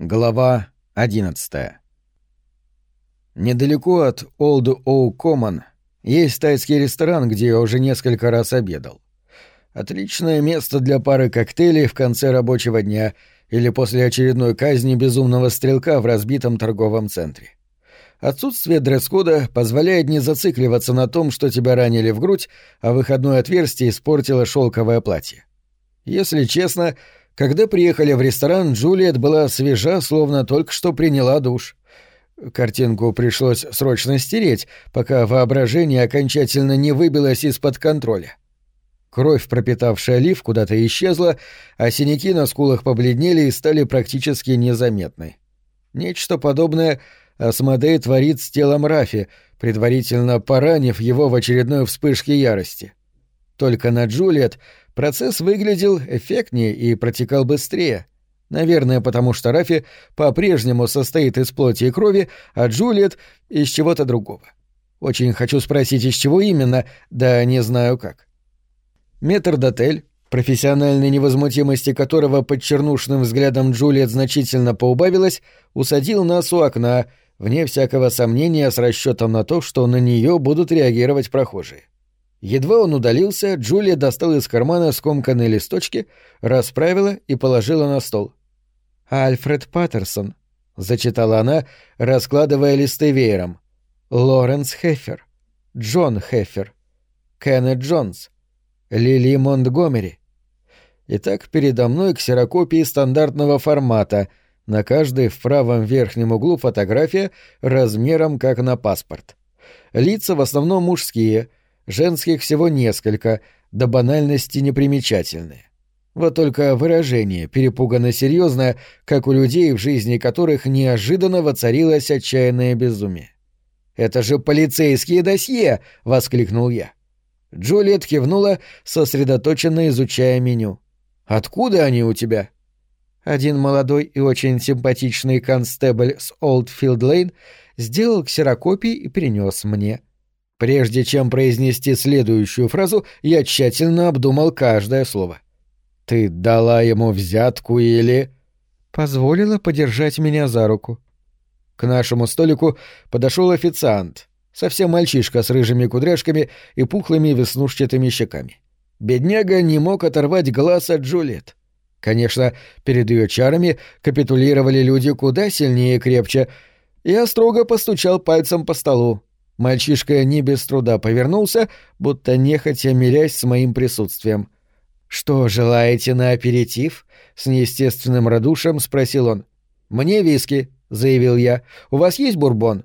Глава 11 Недалеко от Олд Оу Коммон есть тайский ресторан, где я уже несколько раз обедал. Отличное место для пары коктейлей в конце рабочего дня или после очередной казни безумного стрелка в разбитом торговом центре. Отсутствие дресс-кода позволяет не зацикливаться на том, что тебя ранили в грудь, а выходное отверстие испортило шелковое платье. Если честно, когда приехали в ресторан, Джулиет была свежа, словно только что приняла душ. Картинку пришлось срочно стереть, пока воображение окончательно не выбилось из-под контроля. Кровь, пропитавшая лиф, куда-то исчезла, а синяки на скулах побледнели и стали практически незаметны. Нечто подобное Асмодей творит с телом Рафи, предварительно поранив его в очередной вспышке ярости. Только на Джулиет Процесс выглядел эффектнее и протекал быстрее. Наверное, потому что Рафи по-прежнему состоит из плоти и крови, а Джулиет — из чего-то другого. Очень хочу спросить, из чего именно, да не знаю как. Метрдотель, профессиональной невозмутимости которого под чернушным взглядом Джулиет значительно поубавилась, усадил нас у окна, вне всякого сомнения с расчетом на то, что на нее будут реагировать прохожие. Едва он удалился, Джулия достала из кармана скомканные листочки, расправила и положила на стол. «Альфред Паттерсон», — зачитала она, раскладывая листы веером. «Лоренс Хеффер, Джон Хеффер, Кеннет Джонс, Лили Монтгомери». Итак, передо мной ксерокопии стандартного формата, на каждой в правом верхнем углу фотография размером как на паспорт. Лица в основном мужские — женских всего несколько, до банальности непримечательные. Вот только выражение перепуганно серьезное, как у людей, в жизни которых неожиданно воцарилось отчаянное безумие. «Это же полицейские досье!» — воскликнул я. Джулиет кивнула, сосредоточенно изучая меню. «Откуда они у тебя?» Один молодой и очень симпатичный констебль с Олдфилд-Лейн сделал ксерокопии и принес мне. Прежде чем произнести следующую фразу, я тщательно обдумал каждое слово. «Ты дала ему взятку или...» «Позволила подержать меня за руку». К нашему столику подошел официант, совсем мальчишка с рыжими кудряшками и пухлыми веснушчатыми щеками. Бедняга не мог оторвать глаз от Джульет. Конечно, перед ее чарами капитулировали люди куда сильнее и крепче. Я строго постучал пальцем по столу. Мальчишка не без труда повернулся, будто нехотя мирясь с моим присутствием. «Что, желаете на аперитив?» — с неестественным радушием спросил он. «Мне виски», — заявил я. «У вас есть бурбон?»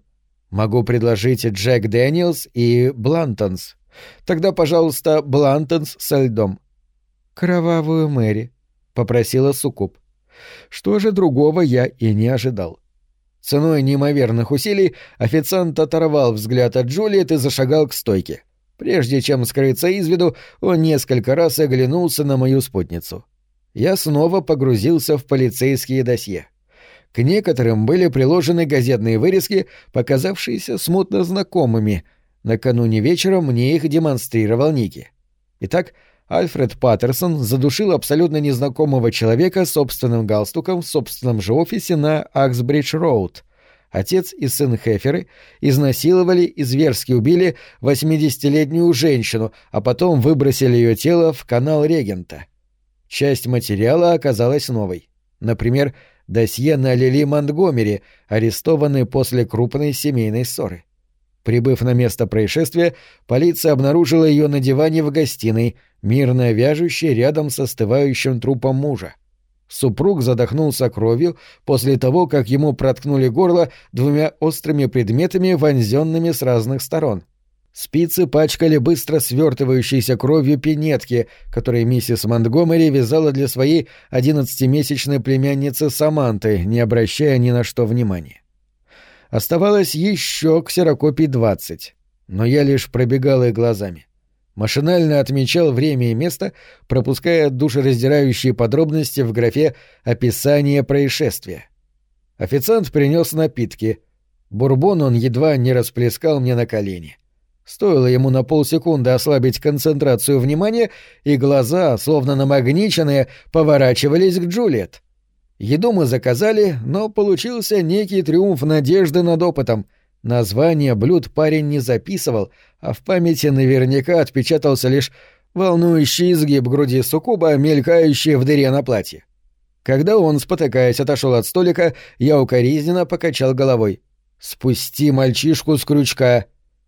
«Могу предложить Jack Daniel's и Blanton's. Тогда, пожалуйста, Блантонс со льдом». «Кровавую Мэри», — попросила Сукуб. Что же другого я и не ожидал. Ценой неимоверных усилий официант оторвал взгляд от Джулиет и зашагал к стойке. Прежде чем скрыться из виду, он несколько раз оглянулся на мою спутницу. Я снова погрузился в полицейские досье. К некоторым были приложены газетные вырезки, показавшиеся смутно знакомыми. Накануне вечером мне их демонстрировал Ники. Итак, Альфред Паттерсон задушил абсолютно незнакомого человека собственным галстуком в собственном же офисе на Аксбридж-Роуд. Отец и сын Хеферы изнасиловали и зверски убили 80-летнюю женщину, а потом выбросили ее тело в канал Регента. Часть материала оказалась новой. Например, досье на Лили Монтгомери, арестованной после крупной семейной ссоры. Прибыв на место происшествия, полиция обнаружила ее на диване в гостиной, мирно вяжущей рядом с остывающим трупом мужа. Супруг задохнулся кровью после того, как ему проткнули горло двумя острыми предметами, вонзенными с разных сторон. Спицы пачкали быстро свертывающейся кровью пинетки, которые миссис Монтгомери вязала для своей одиннадцатимесячной племянницы Саманты, не обращая ни на что внимания. Оставалось еще ксерокопий двадцать, но я лишь пробегал их глазами. Машинально отмечал время и место, пропуская душераздирающие подробности в графе «Описание происшествия». Официант принес напитки. Бурбон он едва не расплескал мне на колени. Стоило ему на полсекунды ослабить концентрацию внимания, и глаза, словно намагниченные, поворачивались к Джульет. Еду мы заказали, но получился некий триумф надежды над опытом. Название блюд парень не записывал, а в памяти наверняка отпечатался лишь волнующий изгиб груди суккуба, мелькающий в дыре на платье. Когда он, спотыкаясь, отошел от столика, я укоризненно покачал головой. «Спусти мальчишку с крючка!»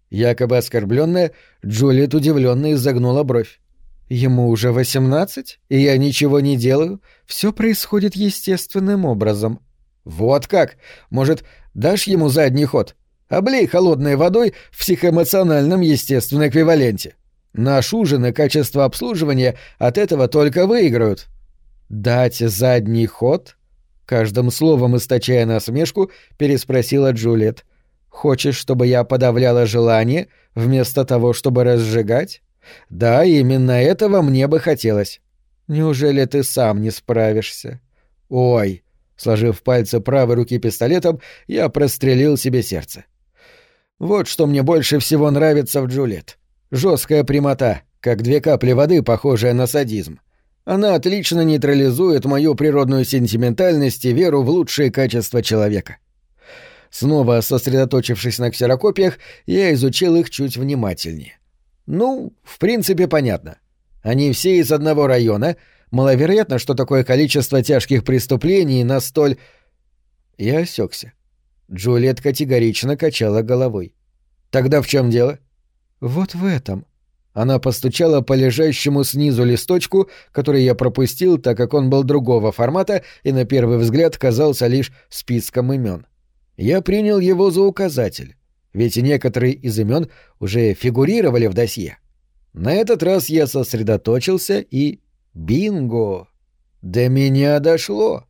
Якобы оскорбленная, Джулиет удивленно изогнула бровь. «Ему уже восемнадцать, и я ничего не делаю. Все происходит естественным образом». «Вот как? Может, дашь ему задний ход? Облей холодной водой в психоэмоциональном естественном эквиваленте. Наш ужин и качество обслуживания от этого только выиграют». «Дать задний ход?» Каждым словом источая насмешку, переспросила Джульет. «Хочешь, чтобы я подавляла желание, вместо того, чтобы разжигать?» «Да, именно этого мне бы хотелось. Неужели ты сам не справишься?» «Ой!» Сложив пальцы правой руки пистолетом, я прострелил себе сердце. Вот что мне больше всего нравится в Джульет. Жесткая прямота, как две капли воды, похожая на садизм. Она отлично нейтрализует мою природную сентиментальность и веру в лучшие качества человека. Снова сосредоточившись на ксерокопиях, я изучил их чуть внимательнее. Ну, в принципе, понятно. Они все из одного района. Маловероятно, что такое количество тяжких преступлений на столь... Я осекся. Джульет категорично качала головой. «Тогда в чем дело?» «Вот в этом», она постучала по лежащему снизу листочку, который я пропустил, так как он был другого формата и на первый взгляд казался лишь списком имен. Я принял его за указатель, ведь некоторые из имен уже фигурировали в досье. На этот раз я сосредоточился и... Бинго! До меня дошло!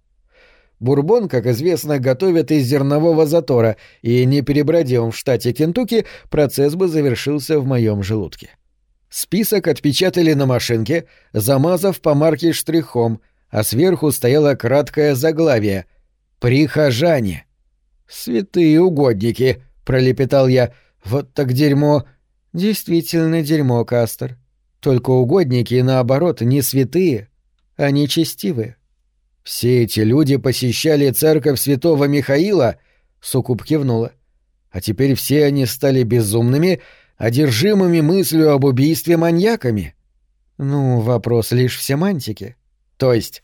Бурбон, как известно, готовят из зернового затора, и не перебродив в штате Кентукки, процесс бы завершился в моем желудке. — Список отпечатали на машинке, замазав по марке штрихом, а сверху стояло краткое заглавие «Прихожане». «Святые угодники», — пролепетал я. «Вот так дерьмо». «Действительно дерьмо, Кастер. Только угодники, наоборот, не святые, а нечестивые». «Все эти люди посещали церковь святого Михаила?» — Сукуб кивнула. «А теперь все они стали безумными одержимыми мыслью об убийстве маньяками? Ну, вопрос лишь в семантике. То есть,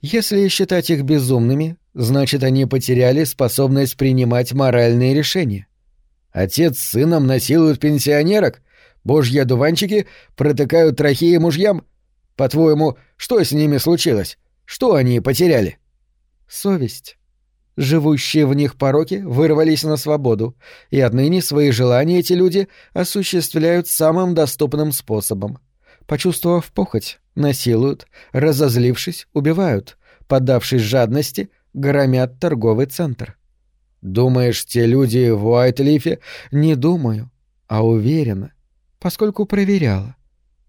если считать их безумными, значит, они потеряли способность принимать моральные решения. Отец с сыном насилуют пенсионерок, божьи одуванчики протыкают трахеи мужьям. По-твоему, что с ними случилось? Что они потеряли? Совесть. Живущие в них пороки вырвались на свободу, и отныне свои желания эти люди осуществляют самым доступным способом. Почувствовав похоть, насилуют, разозлившись, убивают, поддавшись жадности, громят торговый центр. Думаешь, те люди в Уайтлифе? Не думаю, а уверена, поскольку проверяла.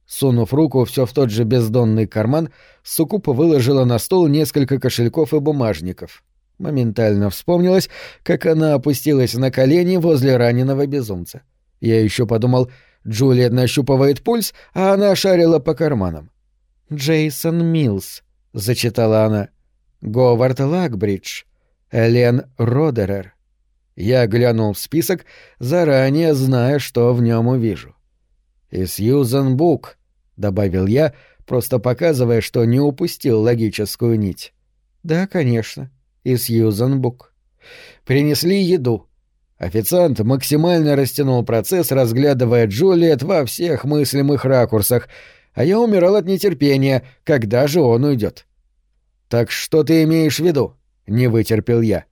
Сунув руку все в тот же бездонный карман, Сукупа выложила на стол несколько кошельков и бумажников — Моментально вспомнилось, как она опустилась на колени возле раненого безумца. Я еще подумал, Джулиет нащупывает пульс, а она шарила по карманам. «Джейсон Милс», — зачитала она. «Говард Лакбридж. Элен Родерер». Я глянул в список, заранее зная, что в нем увижу. «И Сьюзен Бук», — добавил я, просто показывая, что не упустил логическую нить. «Да, конечно», и Сьюзан Бук. Принесли еду. Официант максимально растянул процесс, разглядывая Джулиет во всех мыслимых ракурсах, а я умирал от нетерпения, когда же он уйдет. «Так что ты имеешь в виду?» — не вытерпел я.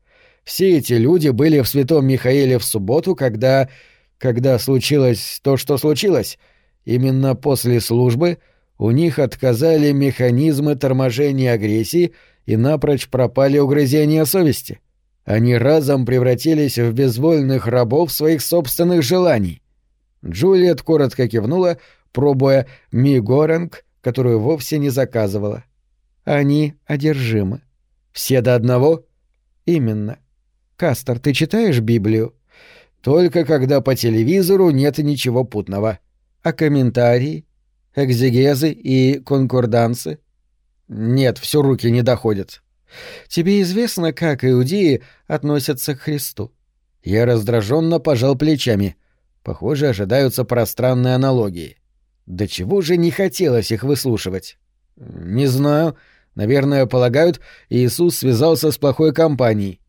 «Все эти люди были в Святом Михаиле в субботу, когда... когда случилось то, что случилось. Именно после службы у них отказали механизмы торможения агрессии — и напрочь пропали угрызения совести. Они разом превратились в безвольных рабов своих собственных желаний. Джулиет коротко кивнула, пробуя мигоренг, которую вовсе не заказывала. Они одержимы. Все до одного? Именно. Кастер, ты читаешь Библию? Только когда по телевизору нет ничего путного. А комментарии, экзегезы и конкордансы? Нет, все руки не доходят. Тебе известно, как иудеи относятся к Христу? Я раздраженно пожал плечами. Похоже, ожидаются пространные аналогии. Да чего же не хотелось их выслушивать? Не знаю. Наверное, полагают, Иисус связался с плохой компанией.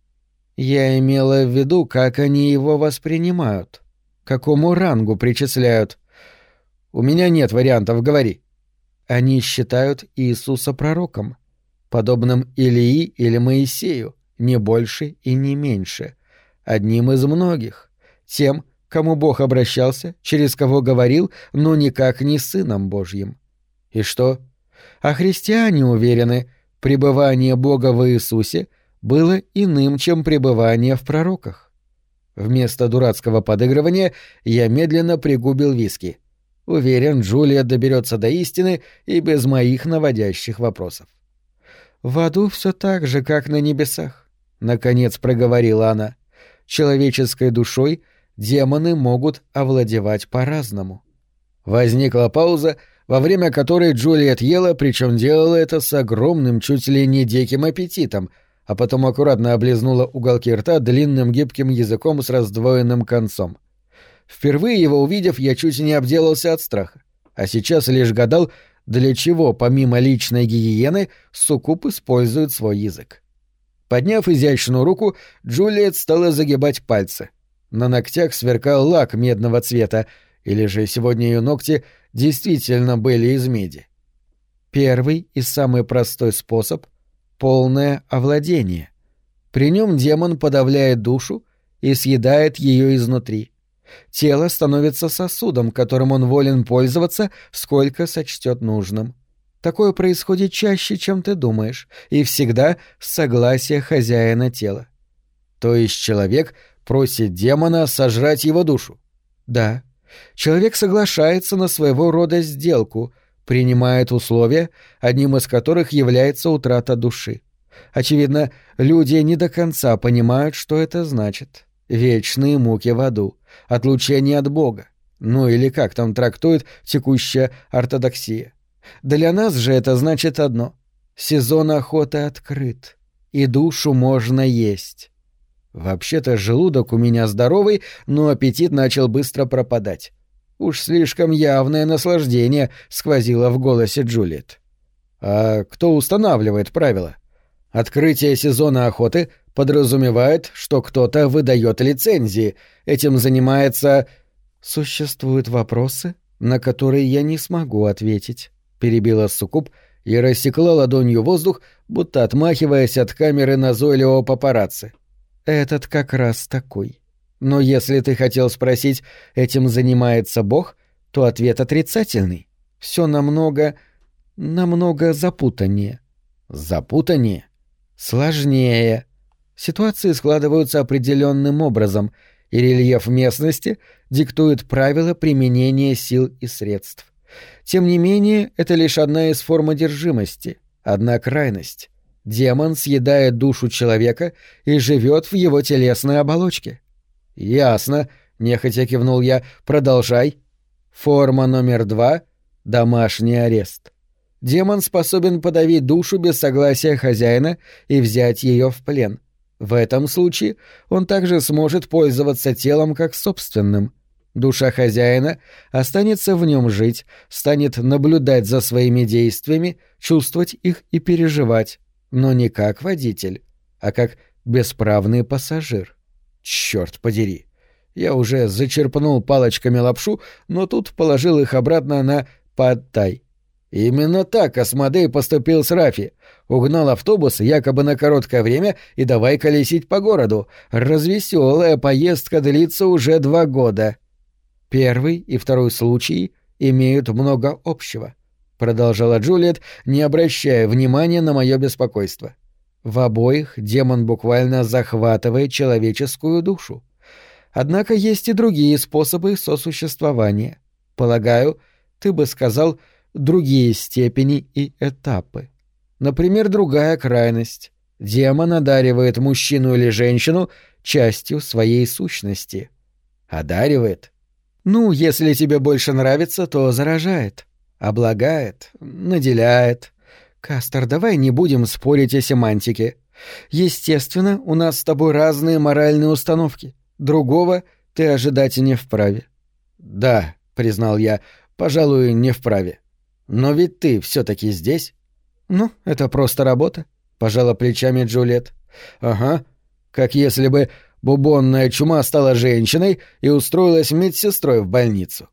Я имела в виду, как они его воспринимают. Какому рангу причисляют. У меня нет вариантов, говори. Они считают Иисуса пророком, подобным Илии или Моисею, не больше и не меньше, одним из многих, тем, кому Бог обращался, через кого говорил, но никак не Сыном Божьим. И что? А христиане уверены, пребывание Бога в Иисусе было иным, чем пребывание в пророках. Вместо дурацкого подыгрывания я медленно пригубил виски — Уверен, Джулия доберется до истины и без моих наводящих вопросов. В аду все так же, как на небесах, наконец проговорила она. Человеческой душой демоны могут овладевать по-разному. Возникла пауза, во время которой Джулиет ела, причем делала это с огромным, чуть ли не диким аппетитом, а потом аккуратно облизнула уголки рта длинным гибким языком с раздвоенным концом. Впервые его увидев, я чуть не обделался от страха. А сейчас лишь гадал, для чего, помимо личной гигиены, суккуб использует свой язык. Подняв изящную руку, Джулиет стала загибать пальцы. На ногтях сверкал лак медного цвета, или же сегодня ее ногти действительно были из меди. Первый и самый простой способ — полное овладение. При нем демон подавляет душу и съедает ее изнутри. Тело становится сосудом, которым он волен пользоваться, сколько сочтет нужным. Такое происходит чаще, чем ты думаешь, и всегда с согласия хозяина тела. То есть человек просит демона сожрать его душу. Да. Человек соглашается на своего рода сделку, принимает условия, одним из которых является утрата души. Очевидно, люди не до конца понимают, что это значит. Вечные муки в аду отлучение от Бога. Ну или как там трактует текущая ортодоксия. Для нас же это значит одно. Сезон охоты открыт, и душу можно есть. Вообще-то желудок у меня здоровый, но аппетит начал быстро пропадать. Уж слишком явное наслаждение сквозило в голосе Джулиет. А кто устанавливает правила? Открытие сезона охоты подразумевает, что кто-то выдает лицензии. Этим занимается... Существуют вопросы, на которые я не смогу ответить, перебила Сукуб и рассекла ладонью воздух, будто отмахиваясь от камеры назойливого папарацци. Этот как раз такой. Но если ты хотел спросить, этим занимается Бог, то ответ отрицательный. Все намного... намного запутаннее. Запутаннее? Сложнее. Ситуации складываются определенным образом, и рельеф местности диктует правила применения сил и средств. Тем не менее, это лишь одна из форм одержимости, одна крайность. Демон съедает душу человека и живет в его телесной оболочке. «Ясно», — нехотя кивнул я, — «продолжай». Форма номер два — домашний арест. Демон способен подавить душу без согласия хозяина и взять ее в плен — в этом случае он также сможет пользоваться телом как собственным. Душа хозяина останется в нем жить, станет наблюдать за своими действиями, чувствовать их и переживать, но не как водитель, а как бесправный пассажир. Черт подери! Я уже зачерпнул палочками лапшу, но тут положил их обратно на подтай. Именно так Асмодей поступил с Рафи. Угнал автобус якобы на короткое время и давай колесить по городу. Развеселая поездка длится уже два года. Первый и второй случаи имеют много общего, продолжала Джулиет, не обращая внимания на мое беспокойство. В обоих демон буквально захватывает человеческую душу. Однако есть и другие способы сосуществования. Полагаю, ты бы сказал, другие степени и этапы. Например, другая крайность. Демон одаривает мужчину или женщину частью своей сущности. Одаривает? Ну, если тебе больше нравится, то заражает, облагает, наделяет. Кастер, давай не будем спорить о семантике. Естественно, у нас с тобой разные моральные установки. Другого ты ожидать не вправе. Да, признал я, пожалуй, не вправе. Но ведь ты все-таки здесь. Ну, это просто работа, пожала плечами Джульет. Ага, как если бы бубонная чума стала женщиной и устроилась медсестрой в больницу.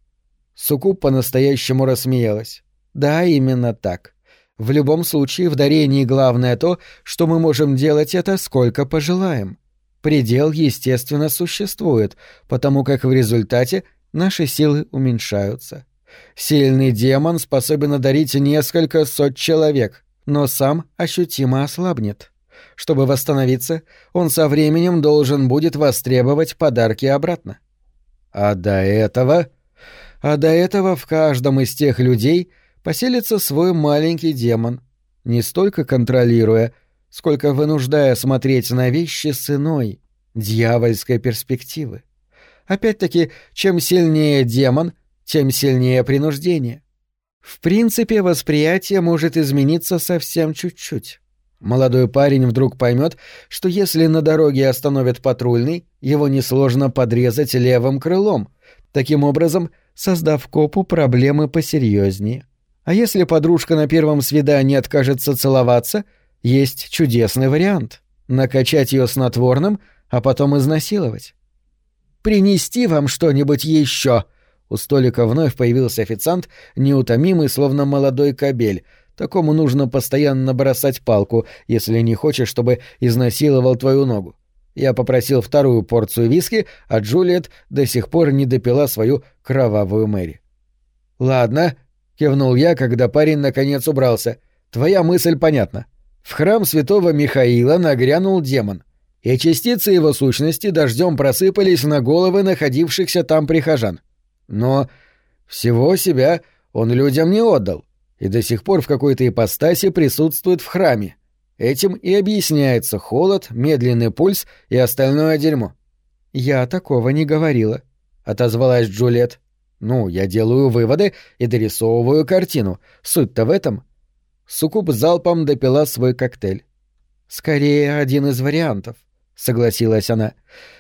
Сукуб по-настоящему рассмеялась. Да, именно так. В любом случае, в дарении главное то, что мы можем делать это сколько пожелаем. Предел, естественно, существует, потому как в результате наши силы уменьшаются. Сильный демон способен одарить несколько сот человек, но сам ощутимо ослабнет. Чтобы восстановиться, он со временем должен будет востребовать подарки обратно. А до этого... А до этого в каждом из тех людей — поселится свой маленький демон, не столько контролируя, сколько вынуждая смотреть на вещи с иной, дьявольской перспективы. Опять-таки, чем сильнее демон, тем сильнее принуждение. В принципе, восприятие может измениться совсем чуть-чуть. Молодой парень вдруг поймет, что если на дороге остановят патрульный, его несложно подрезать левым крылом, таким образом создав копу проблемы посерьезнее. А если подружка на первом свидании откажется целоваться, есть чудесный вариант — накачать ее снотворным, а потом изнасиловать. «Принести вам что-нибудь еще?» У столика вновь появился официант, неутомимый, словно молодой кобель. Такому нужно постоянно бросать палку, если не хочешь, чтобы изнасиловал твою ногу. Я попросил вторую порцию виски, а Джулиет до сих пор не допила свою кровавую Мэри. «Ладно», — кивнул я, когда парень наконец убрался. «Твоя мысль понятна. В храм святого Михаила нагрянул демон, и частицы его сущности дождем просыпались на головы находившихся там прихожан. Но всего себя он людям не отдал, и до сих пор в какой-то ипостаси присутствует в храме. Этим и объясняется холод, медленный пульс и остальное дерьмо». «Я такого не говорила», — отозвалась Джульет. Ну, я делаю выводы и дорисовываю картину. Суть-то в этом. Сукуб залпом допила свой коктейль. Скорее, один из вариантов, согласилась она.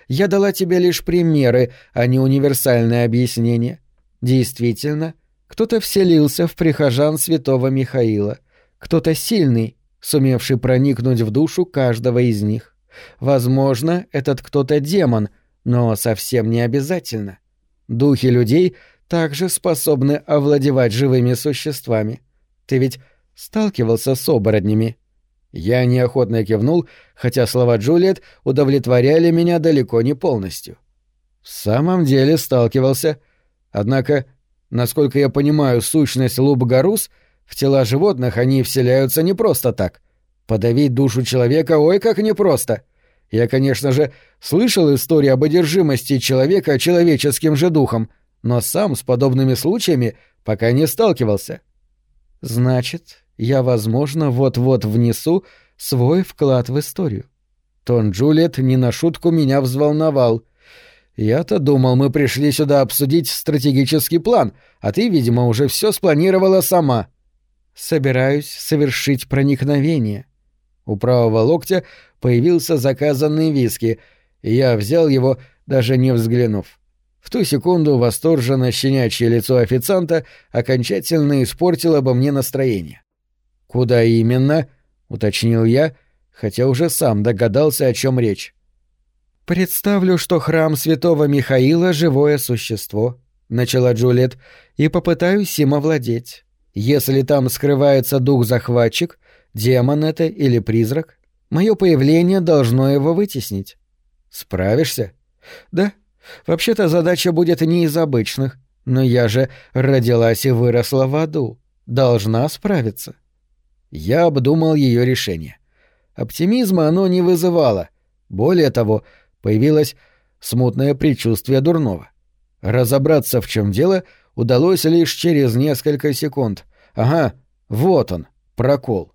Я дала тебе лишь примеры, а не универсальное объяснение. Действительно, кто-то вселился в прихожан святого Михаила. Кто-то сильный, сумевший проникнуть в душу каждого из них. Возможно, этот кто-то демон, но совсем не обязательно. Духи людей также способны овладевать живыми существами. Ты ведь сталкивался с оборотнями?» Я неохотно кивнул, хотя слова Джульет удовлетворяли меня далеко не полностью. В самом деле сталкивался. Однако, насколько я понимаю сущность луб-гарус, в тела животных они вселяются не просто так. Подавить душу человека ой как непросто. Я, конечно же, слышал историю об одержимости человека человеческим же духом, но сам с подобными случаями пока не сталкивался. Значит, я, возможно, вот-вот внесу свой вклад в историю. Тон Джулиет не на шутку меня взволновал. Я-то думал, мы пришли сюда обсудить стратегический план, а ты, видимо, уже все спланировала сама. Собираюсь совершить проникновение. У правого локтя появился заказанный виски, и я взял его, даже не взглянув. В ту секунду восторженно щенячье лицо официанта окончательно испортило бы мне настроение. «Куда именно?» — уточнил я, хотя уже сам догадался, о чем речь. «Представлю, что храм святого Михаила — живое существо», — начала Джулиет, — «и попытаюсь им овладеть. Если там скрывается дух-захватчик, демон это или призрак, мое появление должно его вытеснить». «Справишься?» «Да», Вообще-то задача будет не из обычных, но я же родилась и выросла в аду. Должна справиться. Я обдумал ее решение. Оптимизма оно не вызывало. Более того, появилось смутное предчувствие дурного. Разобраться, в чем дело, удалось лишь через несколько секунд. Ага, вот он, прокол.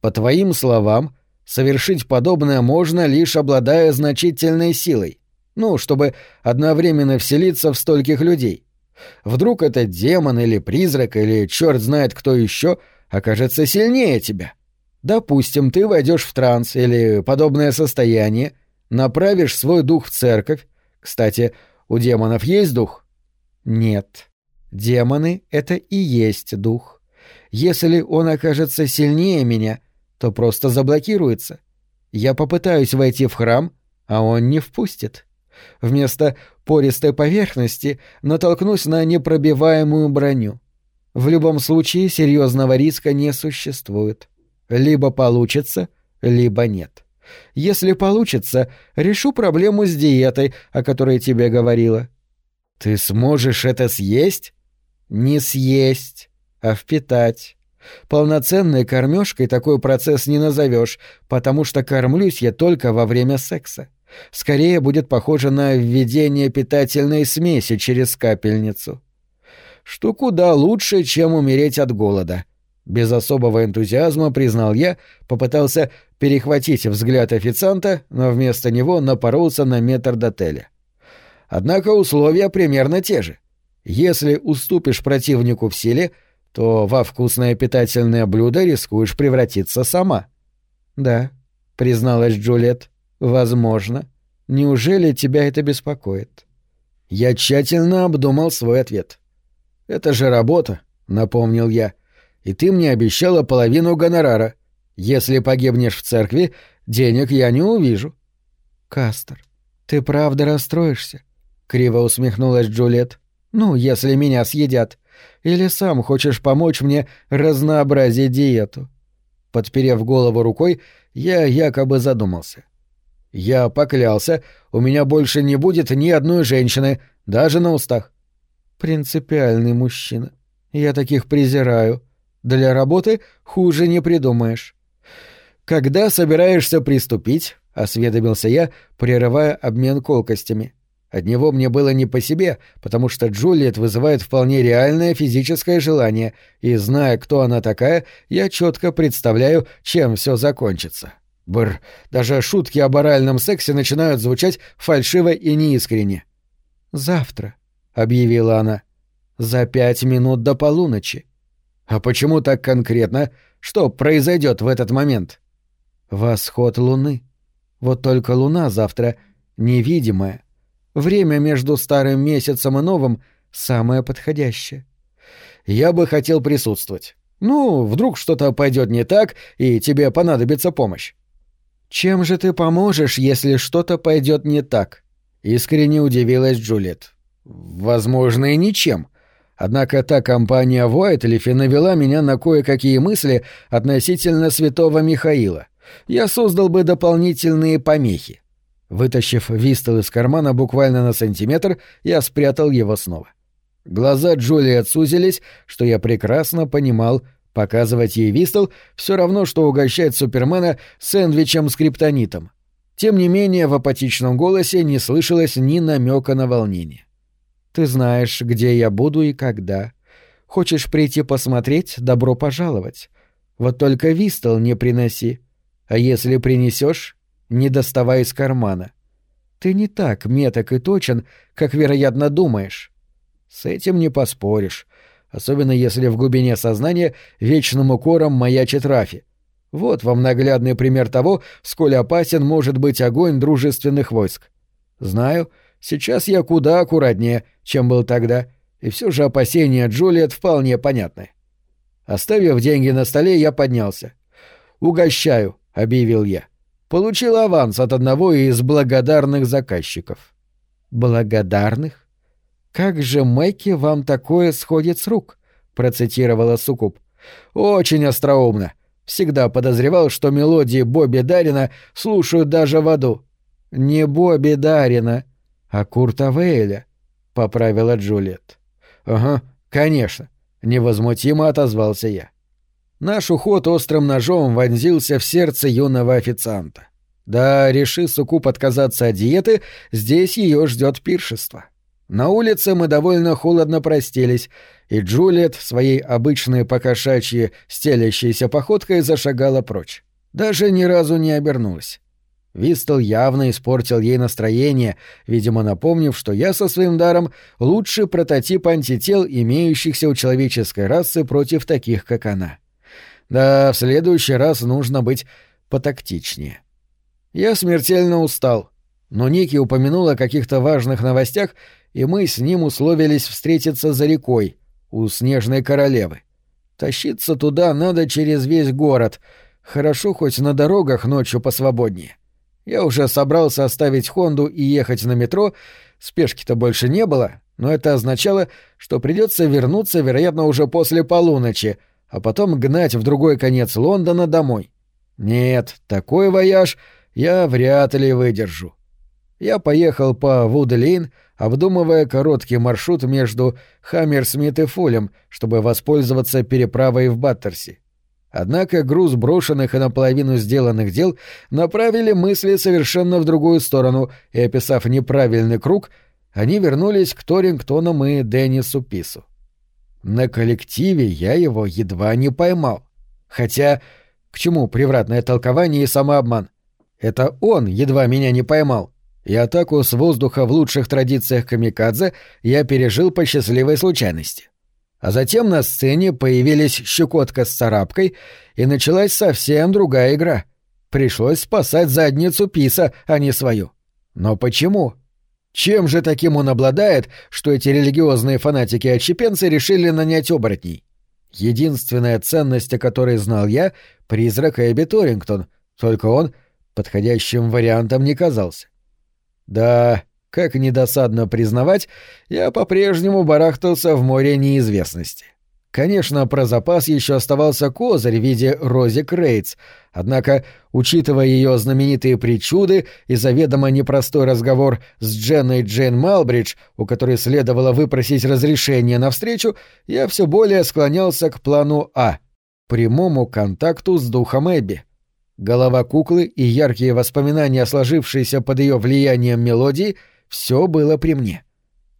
По твоим словам, совершить подобное можно, лишь обладая значительной силой. Ну, чтобы одновременно вселиться в стольких людей. Вдруг это демон или призрак или черт знает кто еще, окажется сильнее тебя. Допустим, ты войдешь в транс или подобное состояние, направишь свой дух в церковь. Кстати, у демонов есть дух? Нет. Демоны — это и есть дух. Если он окажется сильнее меня, то просто заблокируется. Я попытаюсь войти в храм, а он не впустит. Вместо пористой поверхности натолкнусь на непробиваемую броню. В любом случае серьезного риска не существует. Либо получится, либо нет. Если получится, решу проблему с диетой, о которой тебе говорила. Ты сможешь это съесть? Не съесть, а впитать. Полноценной кормежкой такой процесс не назовешь, потому что кормлюсь я только во время секса. Скорее будет похоже на введение питательной смеси через капельницу. Что куда лучше, чем умереть от голода. Без особого энтузиазма, признал я, попытался перехватить взгляд официанта, но вместо него напоролся на метр до отеля. Однако условия примерно те же. Если уступишь противнику в силе, то во вкусное питательное блюдо рискуешь превратиться сама. Да, призналась Джульет. Возможно. Неужели тебя это беспокоит? Я тщательно обдумал свой ответ. Это же работа, напомнил я. И ты мне обещала половину гонорара. Если погибнешь в церкви, денег я не увижу. Кастер, ты правда расстроишься? Криво усмехнулась Джульет. Ну, если меня съедят. Или сам хочешь помочь мне разнообразить диету? Подперев голову рукой, я якобы задумался. Я поклялся, у меня больше не будет ни одной женщины, даже на устах. Принципиальный мужчина. Я таких презираю. Для работы хуже не придумаешь. Когда собираешься приступить? осведомился я, прерывая обмен колкостями. От него мне было не по себе, потому что Джулиет вызывает вполне реальное физическое желание, и, зная, кто она такая, я четко представляю, чем все закончится. Бр, даже шутки об оральном сексе начинают звучать фальшиво и неискренне. «Завтра», — объявила она, — «за пять минут до полуночи». «А почему так конкретно? Что произойдет в этот момент?» «Восход луны. Вот только луна завтра невидимая. Время между старым месяцем и новым самое подходящее». «Я бы хотел присутствовать. Ну, вдруг что-то пойдет не так, и тебе понадобится помощь. «Чем же ты поможешь, если что-то пойдет не так?» — искренне удивилась Джулиет. «Возможно, и ничем. Однако та компания Вуайтлифи навела меня на кое-какие мысли относительно святого Михаила. Я создал бы дополнительные помехи». Вытащив вистол из кармана буквально на сантиметр, я спрятал его снова. Глаза Джулиет сузились, что я прекрасно понимал — Показывать ей Вистл все равно, что угощать Супермена сэндвичем с криптонитом. Тем не менее, в апатичном голосе не слышалось ни намека на волнение. «Ты знаешь, где я буду и когда. Хочешь прийти посмотреть — добро пожаловать. Вот только Вистл не приноси. А если принесешь, не доставай из кармана. Ты не так меток и точен, как, вероятно, думаешь. С этим не поспоришь особенно если в глубине сознания вечным укором маячит Рафи. Вот вам наглядный пример того, сколь опасен может быть огонь дружественных войск. Знаю, сейчас я куда аккуратнее, чем был тогда, и все же опасения Джулиет вполне понятны. Оставив деньги на столе, я поднялся. «Угощаю», — объявил я. Получил аванс от одного из благодарных заказчиков. «Благодарных?» «Как же Мэкки вам такое сходит с рук?» — процитировала Сукуб. «Очень остроумно. Всегда подозревал, что мелодии Бобби Дарина слушают даже в аду». «Не Бобби Дарина, а Курта Вейля», — поправила Джульет. «Ага, конечно», — невозмутимо отозвался я. Наш уход острым ножом вонзился в сердце юного официанта. Да, реши Сукуб отказаться от диеты, здесь ее ждет пиршество. На улице мы довольно холодно простились, и Джулиет своей обычной покошачьей стелящейся походкой зашагала прочь. Даже ни разу не обернулась. Вистл явно испортил ей настроение, видимо, напомнив, что я со своим даром лучший прототип антител, имеющихся у человеческой расы против таких, как она. Да, в следующий раз нужно быть потактичнее. Я смертельно устал, но Ники упомянул о каких-то важных новостях, и мы с ним условились встретиться за рекой, у Снежной Королевы. Тащиться туда надо через весь город. Хорошо хоть на дорогах ночью посвободнее. Я уже собрался оставить Хонду и ехать на метро, спешки-то больше не было, но это означало, что придется вернуться, вероятно, уже после полуночи, а потом гнать в другой конец Лондона домой. Нет, такой вояж я вряд ли выдержу. Я поехал по Вуд-Лейн, обдумывая короткий маршрут между Хаммерсмит и Фулем, чтобы воспользоваться переправой в Баттерси. Однако груз брошенных и наполовину сделанных дел направили мысли совершенно в другую сторону, и, описав неправильный круг, они вернулись к Торингтонам и Деннису Пису. На коллективе я его едва не поймал. Хотя, к чему превратное толкование и самообман? Это он едва меня не поймал и атаку с воздуха в лучших традициях камикадзе я пережил по счастливой случайности. А затем на сцене появились щекотка с царапкой, и началась совсем другая игра. Пришлось спасать задницу Писа, а не свою. Но почему? Чем же таким он обладает, что эти религиозные фанатики-отщепенцы решили нанять оборотней? Единственная ценность, о которой знал я — призрак Эбби Торингтон, только он подходящим вариантом не казался. Да, как недосадно признавать, я по-прежнему барахтался в море неизвестности. Конечно, про запас еще оставался козырь в виде Рози Крейтс, однако, учитывая ее знаменитые причуды и заведомо непростой разговор с Дженной Джейн Малбридж, у которой следовало выпросить разрешение на встречу, я все более склонялся к плану А — прямому контакту с духом Эбби. Голова куклы и яркие воспоминания о сложившейся под ее влиянием мелодии — все было при мне.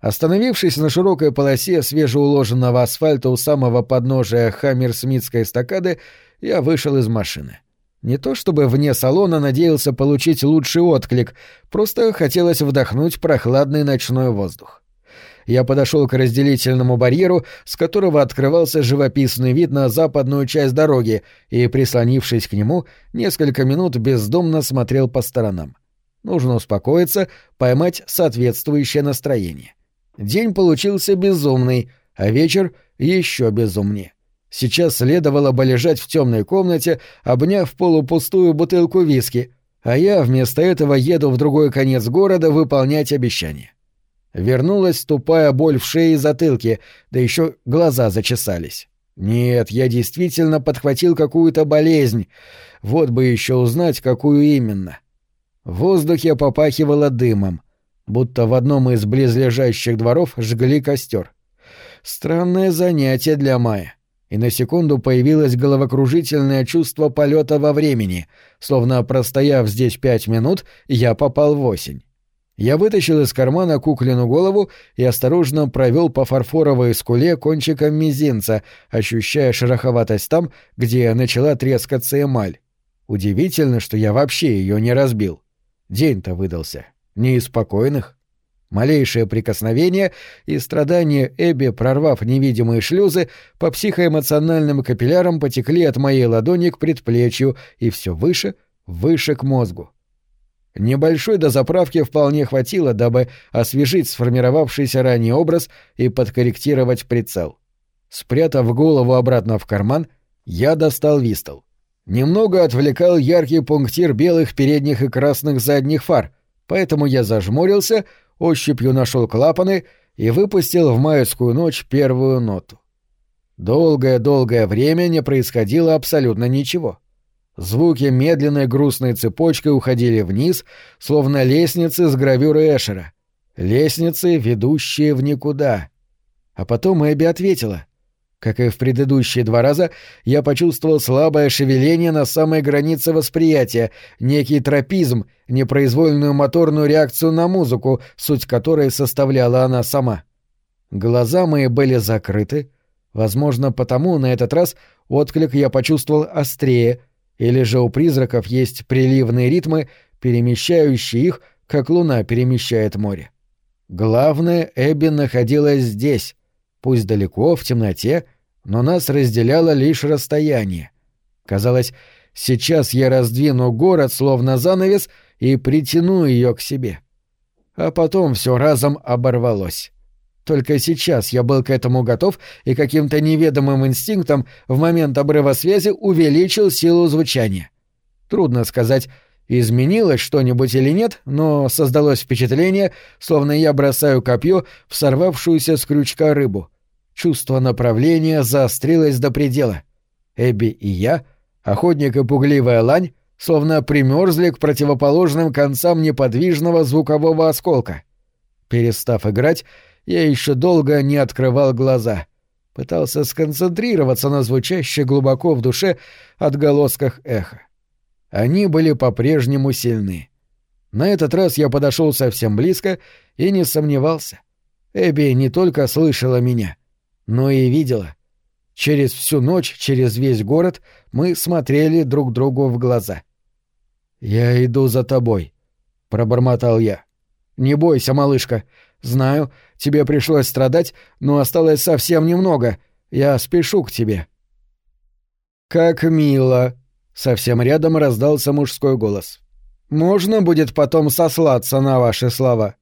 Остановившись на широкой полосе свежеуложенного асфальта у самого подножия Хаммерсмитской эстакады, я вышел из машины. Не то чтобы вне салона надеялся получить лучший отклик, просто хотелось вдохнуть прохладный ночной воздух я подошел к разделительному барьеру, с которого открывался живописный вид на западную часть дороги, и, прислонившись к нему, несколько минут бездомно смотрел по сторонам. Нужно успокоиться, поймать соответствующее настроение. День получился безумный, а вечер еще безумнее. Сейчас следовало бы лежать в темной комнате, обняв полупустую бутылку виски, а я вместо этого еду в другой конец города выполнять обещание. Вернулась тупая боль в шее и затылке, да еще глаза зачесались. Нет, я действительно подхватил какую-то болезнь. Вот бы еще узнать, какую именно. В воздухе попахивало дымом, будто в одном из близлежащих дворов жгли костер. Странное занятие для Мая. И на секунду появилось головокружительное чувство полета во времени, словно простояв здесь пять минут, я попал в осень. Я вытащил из кармана куклину голову и осторожно провел по фарфоровой скуле кончиком мизинца, ощущая шероховатость там, где начала трескаться эмаль. Удивительно, что я вообще ее не разбил. День-то выдался. Не из спокойных. Малейшее прикосновение и страдания Эбби, прорвав невидимые шлюзы, по психоэмоциональным капиллярам потекли от моей ладони к предплечью и все выше, выше к мозгу. Небольшой дозаправки вполне хватило, дабы освежить сформировавшийся ранее образ и подкорректировать прицел. Спрятав голову обратно в карман, я достал вистол. Немного отвлекал яркий пунктир белых передних и красных задних фар, поэтому я зажмурился, ощупью нашел клапаны и выпустил в майскую ночь первую ноту. Долгое-долгое время не происходило абсолютно ничего. — Звуки медленной грустной цепочкой уходили вниз, словно лестницы с гравюры Эшера. Лестницы, ведущие в никуда. А потом Эбби ответила. Как и в предыдущие два раза, я почувствовал слабое шевеление на самой границе восприятия, некий тропизм, непроизвольную моторную реакцию на музыку, суть которой составляла она сама. Глаза мои были закрыты. Возможно, потому на этот раз отклик я почувствовал острее — или же у призраков есть приливные ритмы, перемещающие их, как луна перемещает море. Главное, Эбби находилась здесь, пусть далеко, в темноте, но нас разделяло лишь расстояние. Казалось, сейчас я раздвину город, словно занавес, и притяну ее к себе. А потом все разом оборвалось. Только сейчас я был к этому готов и каким-то неведомым инстинктом в момент обрыва связи увеличил силу звучания. Трудно сказать, изменилось что-нибудь или нет, но создалось впечатление, словно я бросаю копье в сорвавшуюся с крючка рыбу. Чувство направления заострилось до предела. Эбби и я, охотник и пугливая лань, словно примерзли к противоположным концам неподвижного звукового осколка. Перестав играть, я еще долго не открывал глаза. Пытался сконцентрироваться на звучащих глубоко в душе отголосках эха. Они были по-прежнему сильны. На этот раз я подошел совсем близко и не сомневался. Эбби не только слышала меня, но и видела. Через всю ночь, через весь город мы смотрели друг другу в глаза. «Я иду за тобой», — пробормотал я. «Не бойся, малышка. Знаю, тебе пришлось страдать, но осталось совсем немного. Я спешу к тебе». «Как мило!» — совсем рядом раздался мужской голос. «Можно будет потом сослаться на ваши слова».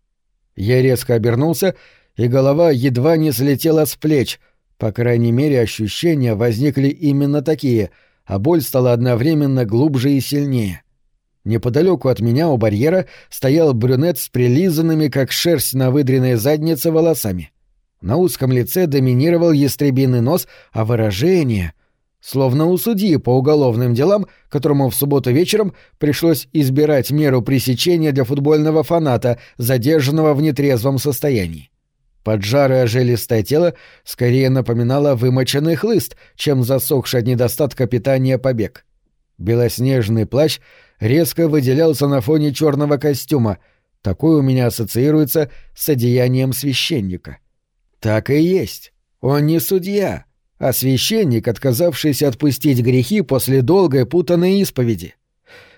Я резко обернулся, и голова едва не слетела с плеч. По крайней мере, ощущения возникли именно такие, а боль стала одновременно глубже и сильнее. Неподалеку от меня у барьера стоял брюнет с прилизанными, как шерсть на выдренной заднице, волосами. На узком лице доминировал ястребиный нос, а выражение... Словно у судьи по уголовным делам, которому в субботу вечером пришлось избирать меру пресечения для футбольного фаната, задержанного в нетрезвом состоянии. Поджарое жилистое тело скорее напоминало вымоченный хлыст, чем засохший от недостатка питания побег. Белоснежный плащ резко выделялся на фоне черного костюма. Такой у меня ассоциируется с одеянием священника. Так и есть. Он не судья, а священник, отказавшийся отпустить грехи после долгой путанной исповеди.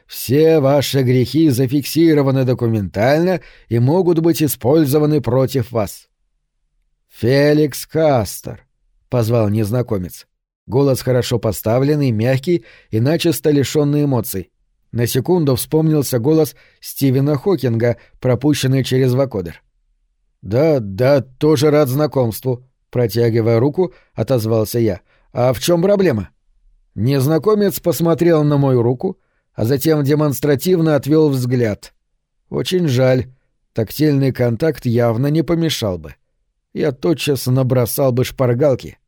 Все ваши грехи зафиксированы документально и могут быть использованы против вас. Феликс Кастер, позвал незнакомец. Голос хорошо поставленный, мягкий и начисто лишенный эмоций. На секунду вспомнился голос Стивена Хокинга, пропущенный через вакодер. «Да, да, тоже рад знакомству», — протягивая руку, отозвался я. «А в чем проблема?» Незнакомец посмотрел на мою руку, а затем демонстративно отвел взгляд. «Очень жаль. Тактильный контакт явно не помешал бы. Я тотчас набросал бы шпаргалки».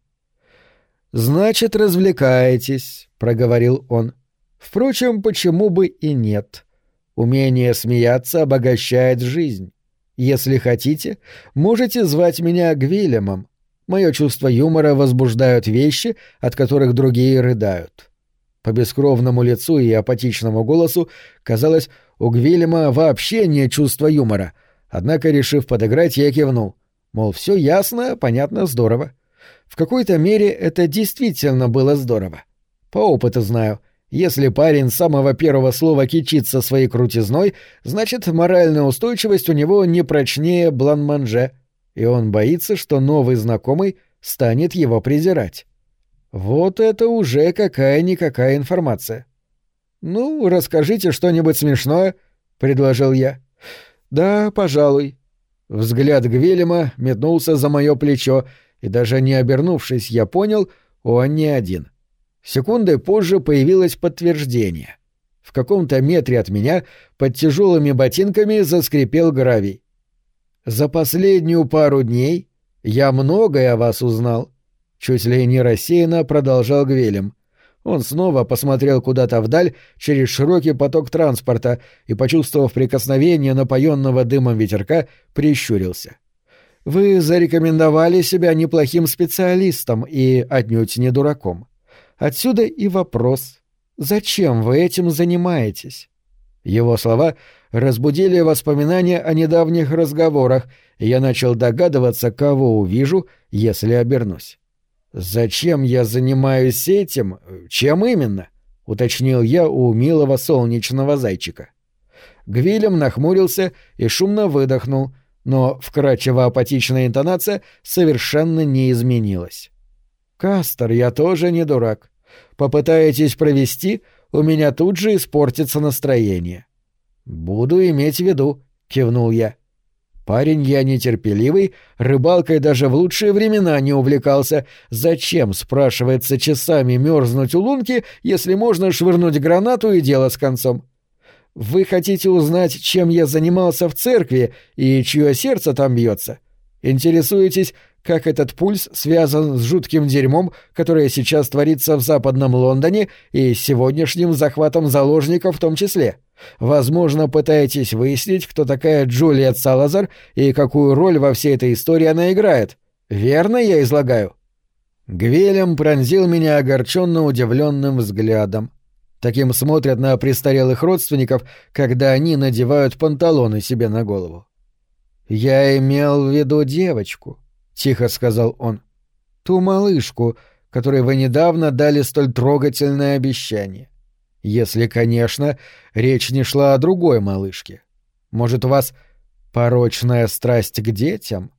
«Значит, развлекаетесь», — проговорил он. «Впрочем, почему бы и нет? Умение смеяться обогащает жизнь. Если хотите, можете звать меня Гвилемом. Мое чувство юмора возбуждают вещи, от которых другие рыдают». По бескровному лицу и апатичному голосу, казалось, у Гвилема вообще нет чувства юмора. Однако, решив подыграть, я кивнул. Мол, все ясно, понятно, здорово. В какой-то мере это действительно было здорово. По опыту знаю, если парень с самого первого слова кичится своей крутизной, значит, моральная устойчивость у него не прочнее бланманже, и он боится, что новый знакомый станет его презирать. Вот это уже какая-никакая информация. «Ну, расскажите что-нибудь смешное», — предложил я. «Да, пожалуй». Взгляд Гвелема метнулся за мое плечо, и даже не обернувшись, я понял, он не один. Секунды позже появилось подтверждение. В каком-то метре от меня под тяжелыми ботинками заскрипел гравий. «За последнюю пару дней я многое о вас узнал», — чуть ли не рассеянно продолжал Гвелем. Он снова посмотрел куда-то вдаль через широкий поток транспорта и, почувствовав прикосновение напоенного дымом ветерка, прищурился. — вы зарекомендовали себя неплохим специалистом и отнюдь не дураком. Отсюда и вопрос. Зачем вы этим занимаетесь? Его слова разбудили воспоминания о недавних разговорах, и я начал догадываться, кого увижу, если обернусь. «Зачем я занимаюсь этим? Чем именно?» — уточнил я у милого солнечного зайчика. Гвилем нахмурился и шумно выдохнул, но вкрадчиво апатичная интонация совершенно не изменилась. «Кастер, я тоже не дурак. Попытаетесь провести, у меня тут же испортится настроение». «Буду иметь в виду», — кивнул я. Парень я нетерпеливый, рыбалкой даже в лучшие времена не увлекался. Зачем, спрашивается, часами мерзнуть у лунки, если можно швырнуть гранату и дело с концом? Вы хотите узнать, чем я занимался в церкви и чье сердце там бьется? Интересуетесь, как этот пульс связан с жутким дерьмом, которое сейчас творится в западном Лондоне и сегодняшним захватом заложников в том числе? Возможно, пытаетесь выяснить, кто такая Джулиет Салазар и какую роль во всей этой истории она играет. Верно я излагаю? Гвелем пронзил меня огорченно удивленным взглядом. Таким смотрят на престарелых родственников, когда они надевают панталоны себе на голову. «Я имел в виду девочку», — тихо сказал он. «Ту малышку, которой вы недавно дали столь трогательное обещание. Если, конечно, речь не шла о другой малышке. Может, у вас порочная страсть к детям?»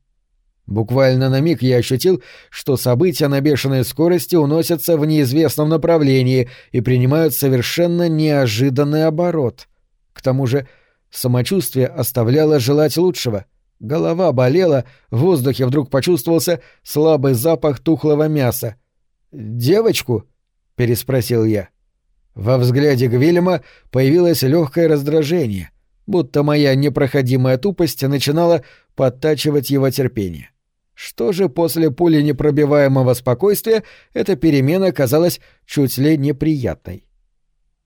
Буквально на миг я ощутил, что события на бешеной скорости уносятся в неизвестном направлении и принимают совершенно неожиданный оборот. К тому же самочувствие оставляло желать лучшего. Голова болела, в воздухе вдруг почувствовался слабый запах тухлого мяса. «Девочку?» — переспросил я. Во взгляде Гвильяма появилось легкое раздражение, будто моя непроходимая тупость начинала подтачивать его терпение. Что же после пули непробиваемого спокойствия эта перемена казалась чуть ли неприятной.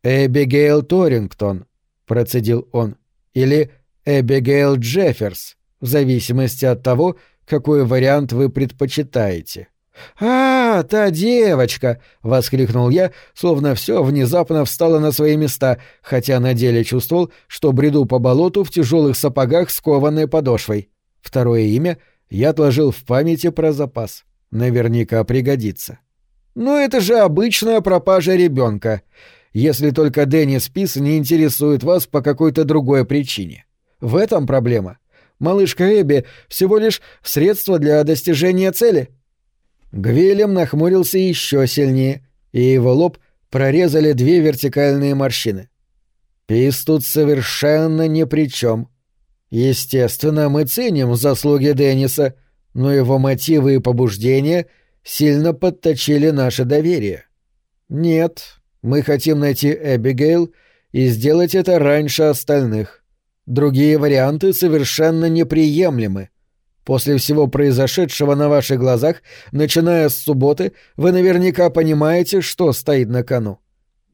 «Эбигейл Торингтон», — процедил он, — «или Эбигейл Джефферс, в зависимости от того, какой вариант вы предпочитаете». «А, та девочка!» — воскликнул я, словно все внезапно встало на свои места, хотя на деле чувствовал, что бреду по болоту в тяжелых сапогах с кованой подошвой. Второе имя я отложил в памяти про запас. Наверняка пригодится. Но это же обычная пропажа ребенка, если только Деннис Пис не интересует вас по какой-то другой причине. В этом проблема. Малышка Эбби всего лишь средство для достижения цели. Гвелем нахмурился еще сильнее, и его лоб прорезали две вертикальные морщины. Пис тут совершенно ни при чем. Естественно, мы ценим заслуги Денниса, но его мотивы и побуждения сильно подточили наше доверие. Нет, мы хотим найти Эбигейл и сделать это раньше остальных. Другие варианты совершенно неприемлемы. После всего произошедшего на ваших глазах, начиная с субботы, вы наверняка понимаете, что стоит на кону.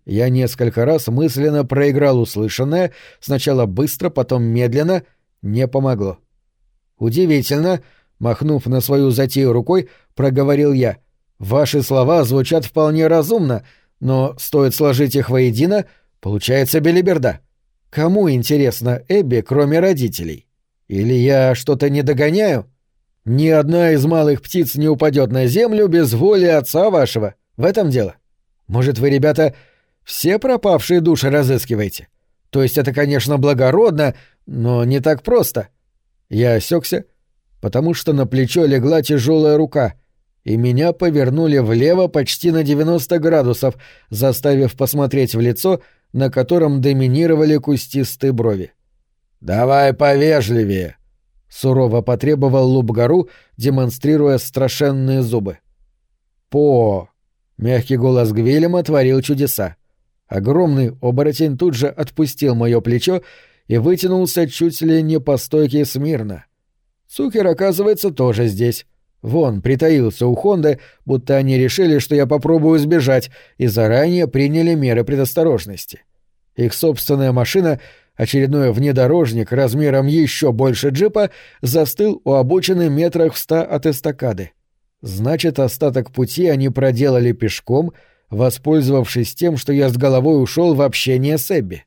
Я несколько раз мысленно проиграл услышанное, сначала быстро, потом медленно — не помогло. Удивительно, махнув на свою затею рукой, проговорил я. Ваши слова звучат вполне разумно, но стоит сложить их воедино, получается белиберда. Кому интересно Эбби, кроме родителей? Или я что-то не догоняю? Ни одна из малых птиц не упадет на землю без воли отца вашего. В этом дело. Может, вы, ребята, все пропавшие души разыскиваете? То есть это, конечно, благородно, но не так просто. Я осекся, потому что на плечо легла тяжелая рука, и меня повернули влево почти на 90 градусов, заставив посмотреть в лицо, на котором доминировали кустистые брови. «Давай повежливее», — сурово потребовал Лубгару, демонстрируя страшенные зубы. «По...» — мягкий голос Гвелема творил чудеса. Огромный оборотень тут же отпустил мое плечо и вытянулся чуть ли не по стойке смирно. Цукер, оказывается, тоже здесь. Вон, притаился у Хонды, будто они решили, что я попробую сбежать, и заранее приняли меры предосторожности. Их собственная машина, очередной внедорожник размером еще больше джипа, застыл у обочины метрах в ста от эстакады. Значит, остаток пути они проделали пешком, воспользовавшись тем, что я с головой ушел в общение с Эбби.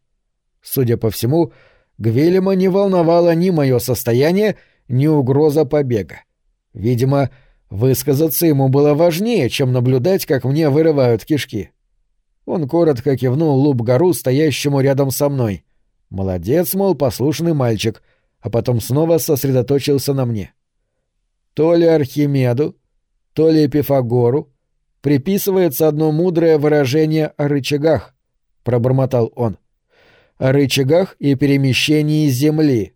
Судя по всему, Гвелема не волновало ни мое состояние, ни угроза побега. Видимо, высказаться ему было важнее, чем наблюдать, как мне вырывают кишки. Он коротко кивнул луп гору, стоящему рядом со мной. Молодец, мол, послушный мальчик, а потом снова сосредоточился на мне. То ли Архимеду, то ли Пифагору, приписывается одно мудрое выражение о рычагах, — пробормотал он. О рычагах и перемещении Земли.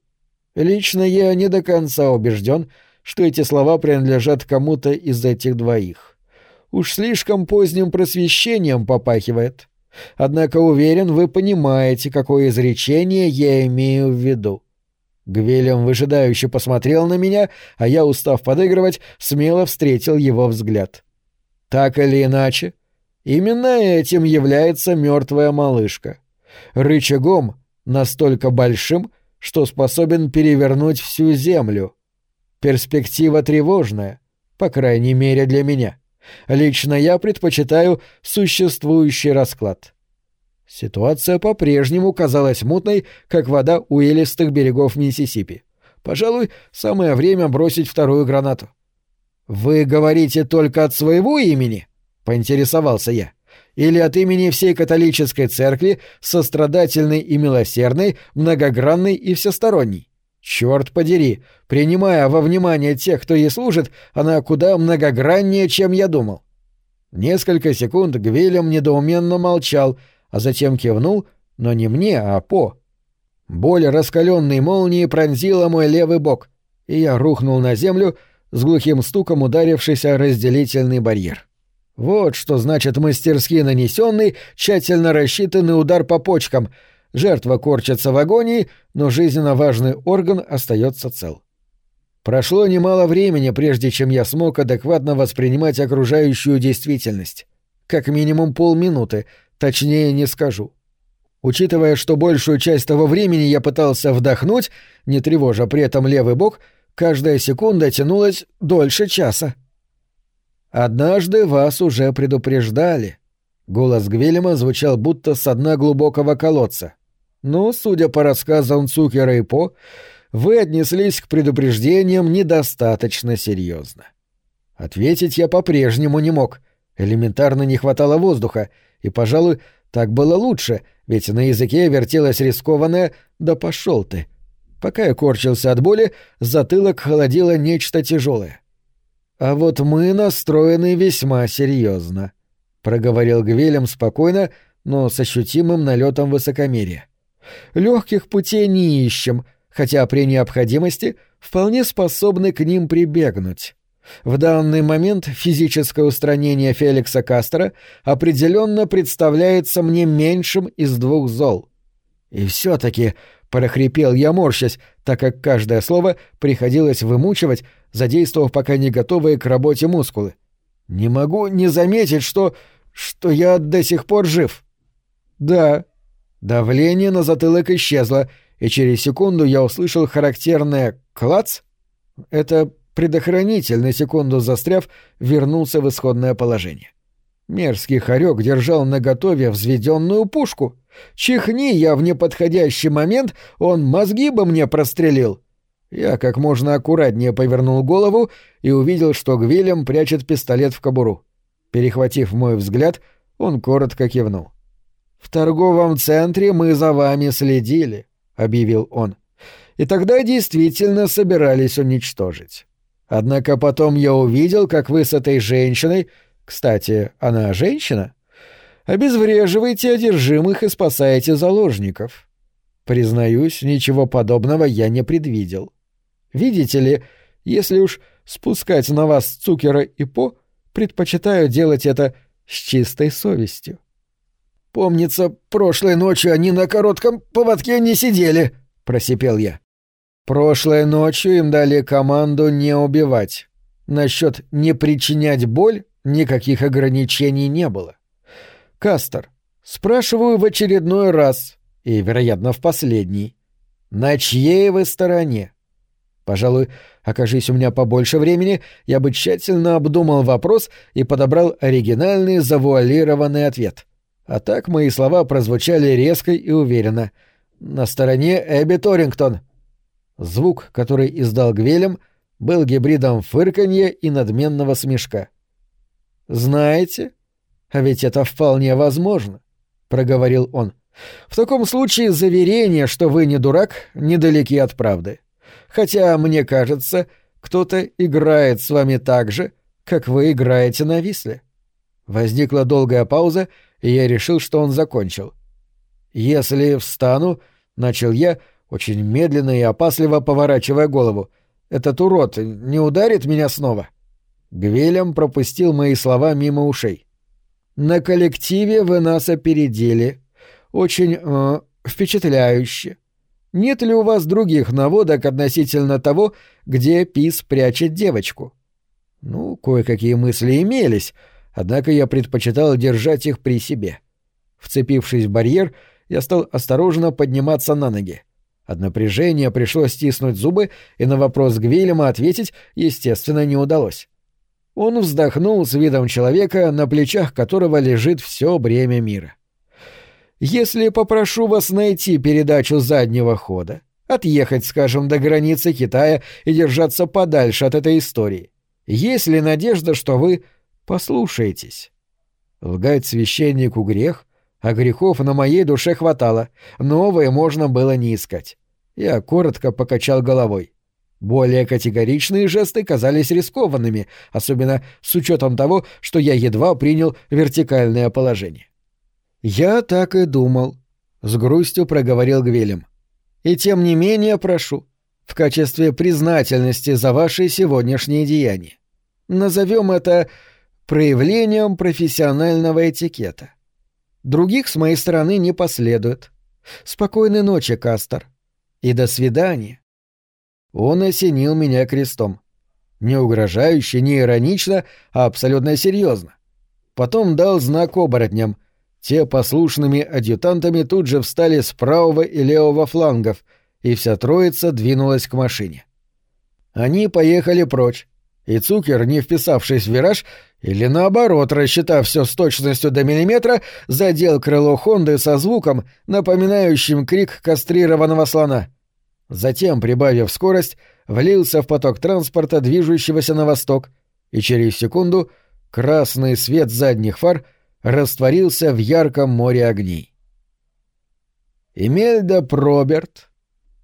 Лично я не до конца убежден, что эти слова принадлежат кому-то из этих двоих. Уж слишком поздним просвещением попахивает. Однако уверен, вы понимаете, какое изречение я имею в виду. Гвелем выжидающе посмотрел на меня, а я, устав подыгрывать, смело встретил его взгляд. Так или иначе, именно этим является мертвая малышка. Рычагом настолько большим, что способен перевернуть всю землю. Перспектива тревожная, по крайней мере для меня. Лично я предпочитаю существующий расклад. Ситуация по-прежнему казалась мутной, как вода у елистых берегов Миссисипи. Пожалуй, самое время бросить вторую гранату. «Вы говорите только от своего имени?» — поинтересовался я. «Или от имени всей католической церкви, сострадательной и милосердной, многогранной и всесторонней?» Черт подери, принимая во внимание тех, кто ей служит, она куда многограннее, чем я думал. Несколько секунд Гвилем недоуменно молчал, а затем кивнул, но не мне, а По. Боль раскаленной молнии пронзила мой левый бок, и я рухнул на землю, с глухим стуком ударившись о разделительный барьер. Вот что значит мастерски нанесенный, тщательно рассчитанный удар по почкам — Жертва корчится в агонии, но жизненно важный орган остается цел. Прошло немало времени, прежде чем я смог адекватно воспринимать окружающую действительность. Как минимум полминуты, точнее не скажу. Учитывая, что большую часть того времени я пытался вдохнуть, не тревожа при этом левый бок, каждая секунда тянулась дольше часа. «Однажды вас уже предупреждали». Голос Гвельма звучал будто с дна глубокого колодца. Но, судя по рассказам Цукера и По, вы отнеслись к предупреждениям недостаточно серьезно. Ответить я по-прежнему не мог. Элементарно не хватало воздуха, и, пожалуй, так было лучше, ведь на языке вертелось рискованное «да пошел ты». Пока я корчился от боли, затылок холодило нечто тяжелое. «А вот мы настроены весьма серьезно», — проговорил Гвелем спокойно, но с ощутимым налетом высокомерия. Легких путей не ищем, хотя при необходимости вполне способны к ним прибегнуть. В данный момент физическое устранение Феликса Кастера определенно представляется мне меньшим из двух зол. И все-таки прохрипел я морщась, так как каждое слово приходилось вымучивать, задействовав пока не готовые к работе мускулы. Не могу не заметить, что... что я до сих пор жив. Да, Давление на затылок исчезло, и через секунду я услышал характерное «клац». Это предохранитель, на секунду застряв, вернулся в исходное положение. Мерзкий хорек держал наготове взведенную пушку. Чихни я в неподходящий момент, он мозги бы мне прострелил. Я как можно аккуратнее повернул голову и увидел, что Гвилем прячет пистолет в кобуру. Перехватив мой взгляд, он коротко кивнул. — «В торговом центре мы за вами следили», — объявил он. «И тогда действительно собирались уничтожить. Однако потом я увидел, как вы с этой женщиной, кстати, она женщина, обезвреживаете одержимых и спасаете заложников. Признаюсь, ничего подобного я не предвидел. Видите ли, если уж спускать на вас Цукера и По, предпочитаю делать это с чистой совестью. «Помнится, прошлой ночью они на коротком поводке не сидели», — просипел я. «Прошлой ночью им дали команду не убивать. Насчет не причинять боль никаких ограничений не было. Кастер, спрашиваю в очередной раз, и, вероятно, в последний, на чьей вы стороне?» Пожалуй, окажись у меня побольше времени, я бы тщательно обдумал вопрос и подобрал оригинальный завуалированный ответ. А так мои слова прозвучали резко и уверенно. «На стороне Эбби Торингтон». Звук, который издал Гвелем, был гибридом фырканья и надменного смешка. «Знаете? А ведь это вполне возможно», — проговорил он. «В таком случае заверение, что вы не дурак, недалеки от правды. Хотя, мне кажется, кто-то играет с вами так же, как вы играете на висле». Возникла долгая пауза, и я решил, что он закончил. «Если встану», — начал я, очень медленно и опасливо поворачивая голову, — «этот урод не ударит меня снова?» Гвелем пропустил мои слова мимо ушей. «На коллективе вы нас опередили. Очень э, впечатляюще. Нет ли у вас других наводок относительно того, где Пис прячет девочку?» Ну, кое-какие мысли имелись, однако я предпочитал держать их при себе. Вцепившись в барьер, я стал осторожно подниматься на ноги. От напряжения пришлось стиснуть зубы, и на вопрос Гвильяма ответить, естественно, не удалось. Он вздохнул с видом человека, на плечах которого лежит все бремя мира. «Если попрошу вас найти передачу заднего хода, отъехать, скажем, до границы Китая и держаться подальше от этой истории, есть ли надежда, что вы послушаетесь?» Лгать священнику грех, а грехов на моей душе хватало, новые можно было не искать. Я коротко покачал головой. Более категоричные жесты казались рискованными, особенно с учетом того, что я едва принял вертикальное положение. «Я так и думал», — с грустью проговорил Гвелем. «И тем не менее прошу, в качестве признательности за ваши сегодняшние деяния. Назовем это проявлением профессионального этикета. Других с моей стороны не последует. Спокойной ночи, Кастер. И до свидания. Он осенил меня крестом. Не угрожающе, не иронично, а абсолютно серьезно. Потом дал знак оборотням. Те послушными адъютантами тут же встали с правого и левого флангов, и вся троица двинулась к машине. Они поехали прочь, и Цукер, не вписавшись в вираж, или наоборот, рассчитав все с точностью до миллиметра, задел крыло Хонды со звуком, напоминающим крик кастрированного слона — Затем, прибавив скорость, влился в поток транспорта, движущегося на восток, и через секунду красный свет задних фар растворился в ярком море огней. Эмельда Проберт,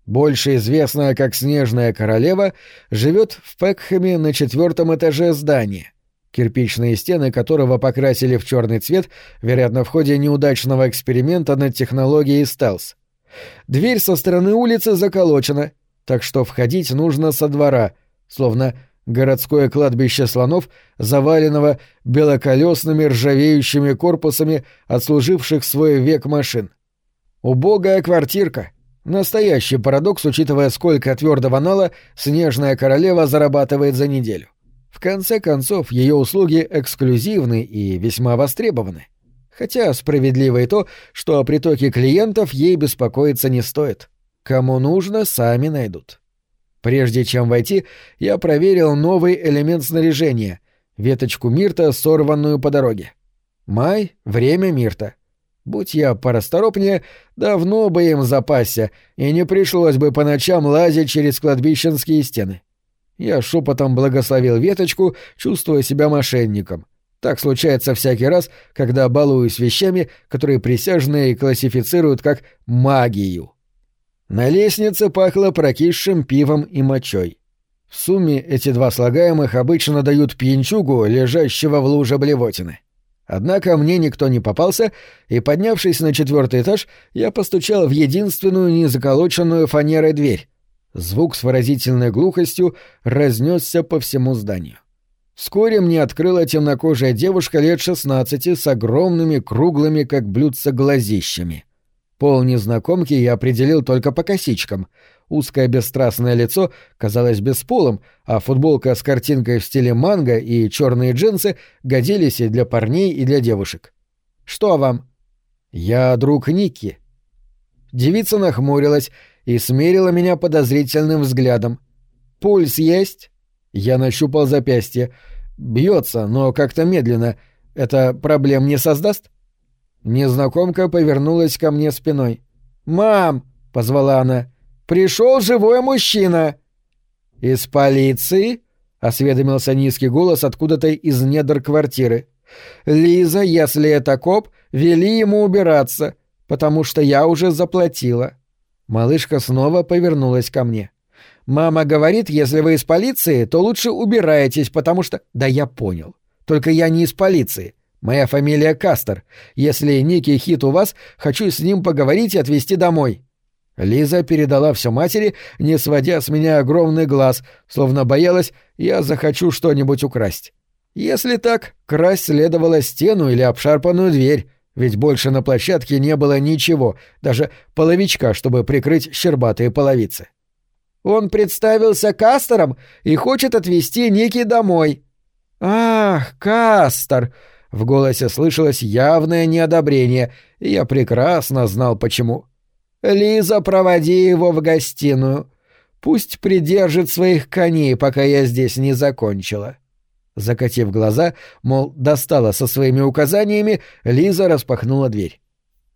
больше известная как Снежная Королева, живет в Пекхэме на четвертом этаже здания, кирпичные стены которого покрасили в черный цвет, вероятно, в ходе неудачного эксперимента над технологией стелс. Дверь со стороны улицы заколочена, так что входить нужно со двора, словно городское кладбище слонов, заваленного белоколесными ржавеющими корпусами отслуживших свой век машин. Убогая квартирка. Настоящий парадокс, учитывая, сколько твердого нала снежная королева зарабатывает за неделю. В конце концов, ее услуги эксклюзивны и весьма востребованы. Хотя справедливо и то, что о притоке клиентов ей беспокоиться не стоит. Кому нужно, сами найдут. Прежде чем войти, я проверил новый элемент снаряжения — веточку мирта, сорванную по дороге. Май — время мирта. Будь я порасторопнее, давно бы им запасся, и не пришлось бы по ночам лазить через кладбищенские стены. Я шепотом благословил веточку, чувствуя себя мошенником — так случается всякий раз, когда балуюсь вещами, которые присяжные классифицируют как магию. На лестнице пахло прокисшим пивом и мочой. В сумме эти два слагаемых обычно дают пьянчугу, лежащего в луже блевотины. Однако мне никто не попался, и, поднявшись на четвертый этаж, я постучал в единственную незаколоченную фанерой дверь. Звук с выразительной глухостью разнесся по всему зданию. Вскоре мне открыла темнокожая девушка лет шестнадцати с огромными круглыми, как блюдца, глазищами. Пол незнакомки я определил только по косичкам. Узкое бесстрастное лицо казалось бесполым, а футболка с картинкой в стиле манго и черные джинсы годились и для парней, и для девушек. «Что вам?» «Я друг Ники». Девица нахмурилась и смерила меня подозрительным взглядом. «Пульс есть?» Я нащупал запястье. Бьется, но как-то медленно. Это проблем не создаст? Незнакомка повернулась ко мне спиной. «Мам!» — позвала она. «Пришел живой мужчина!» «Из полиции?» — осведомился низкий голос откуда-то из недр квартиры. «Лиза, если это коп, вели ему убираться, потому что я уже заплатила». Малышка снова повернулась ко мне. Мама говорит, если вы из полиции, то лучше убирайтесь, потому что... Да я понял. Только я не из полиции. Моя фамилия Кастер. Если Ники Хит у вас, хочу с ним поговорить и отвезти домой». Лиза передала все матери, не сводя с меня огромный глаз, словно боялась, я захочу что-нибудь украсть. Если так, красть следовало стену или обшарпанную дверь, ведь больше на площадке не было ничего, даже половичка, чтобы прикрыть щербатые половицы. Он представился Кастером и хочет отвезти Ники домой. «Ах, Кастер!» В голосе слышалось явное неодобрение, и я прекрасно знал почему. «Лиза, проводи его в гостиную. Пусть придержит своих коней, пока я здесь не закончила». Закатив глаза, мол, достала со своими указаниями, Лиза распахнула дверь.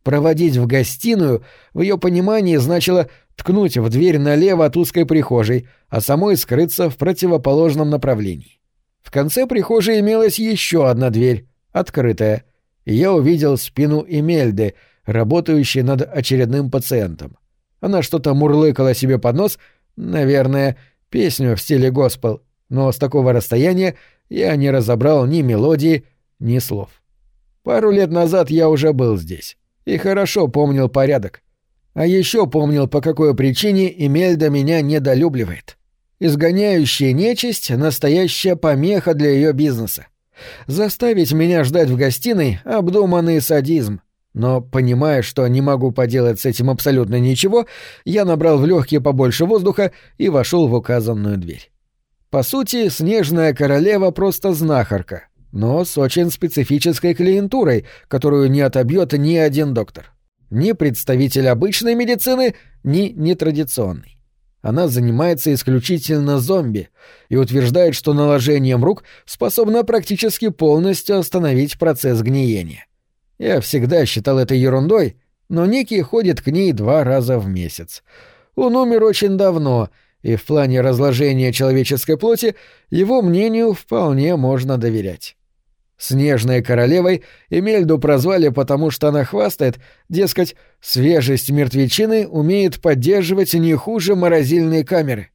Проводить в гостиную в ее понимании значило ткнуть в дверь налево от узкой прихожей, а самой скрыться в противоположном направлении. В конце прихожей имелась еще одна дверь, открытая, и я увидел спину Эмельды, работающей над очередным пациентом. Она что-то мурлыкала себе под нос, наверное, песню в стиле госпел, но с такого расстояния я не разобрал ни мелодии, ни слов. Пару лет назад я уже был здесь и хорошо помнил порядок. А еще помнил, по какой причине Эмельда меня недолюбливает. Изгоняющая нечисть — настоящая помеха для ее бизнеса. Заставить меня ждать в гостиной — обдуманный садизм. Но, понимая, что не могу поделать с этим абсолютно ничего, я набрал в легкие побольше воздуха и вошел в указанную дверь. По сути, снежная королева просто знахарка, но с очень специфической клиентурой, которую не отобьет ни один доктор. Ни представитель обычной медицины, ни нетрадиционной. Она занимается исключительно зомби и утверждает, что наложением рук способна практически полностью остановить процесс гниения. Я всегда считал это ерундой, но Ники ходит к ней два раза в месяц. Он умер очень давно — и в плане разложения человеческой плоти его мнению вполне можно доверять. Снежной королевой Эмельду прозвали потому, что она хвастает, дескать, свежесть мертвечины умеет поддерживать не хуже морозильной камеры.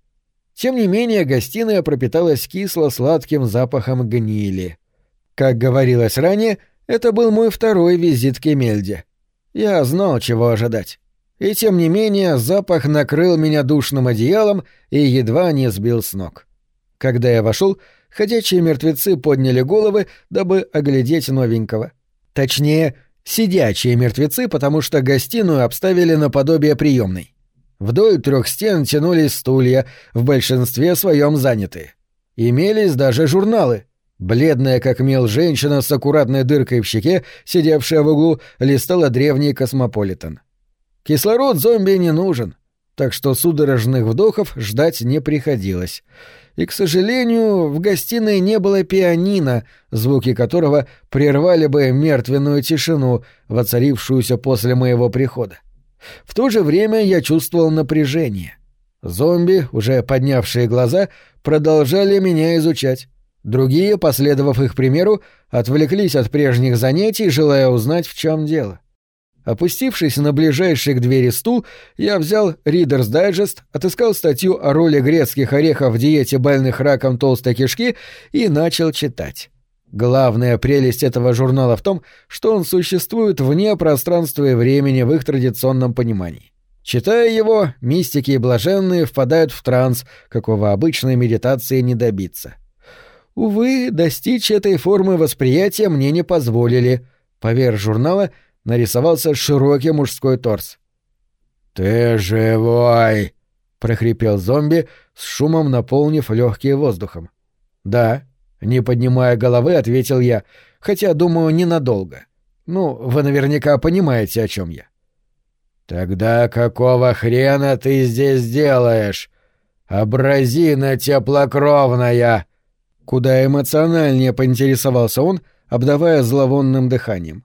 Тем не менее, гостиная пропиталась кисло-сладким запахом гнили. Как говорилось ранее, это был мой второй визит к Эмельде. Я знал, чего ожидать. И тем не менее запах накрыл меня душным одеялом и едва не сбил с ног. Когда я вошел, ходячие мертвецы подняли головы, дабы оглядеть новенького. Точнее, сидячие мертвецы, потому что гостиную обставили наподобие приемной. Вдоль трех стен тянулись стулья, в большинстве своем занятые. Имелись даже журналы. Бледная как мел женщина с аккуратной дыркой в щеке, сидевшая в углу, листала древний космополитен. Кислород зомби не нужен, так что судорожных вдохов ждать не приходилось. И, к сожалению, в гостиной не было пианино, звуки которого прервали бы мертвенную тишину, воцарившуюся после моего прихода. В то же время я чувствовал напряжение. Зомби, уже поднявшие глаза, продолжали меня изучать. Другие, последовав их примеру, отвлеклись от прежних занятий, желая узнать, в чем дело. Опустившись на ближайший к двери стул, я взял Reader's Digest, отыскал статью о роли грецких орехов в диете больных раком толстой кишки и начал читать. Главная прелесть этого журнала в том, что он существует вне пространства и времени в их традиционном понимании. Читая его, мистики и блаженные впадают в транс, какого обычной медитации не добиться. Увы, достичь этой формы восприятия мне не позволили. Поверх журнала — нарисовался широкий мужской торс. «Ты живой!» — прохрипел зомби, с шумом наполнив легкие воздухом. «Да», — не поднимая головы, ответил я, хотя, думаю, ненадолго. Ну, вы наверняка понимаете, о чем я. «Тогда какого хрена ты здесь делаешь? Абразина теплокровная!» Куда эмоциональнее поинтересовался он, обдавая зловонным дыханием.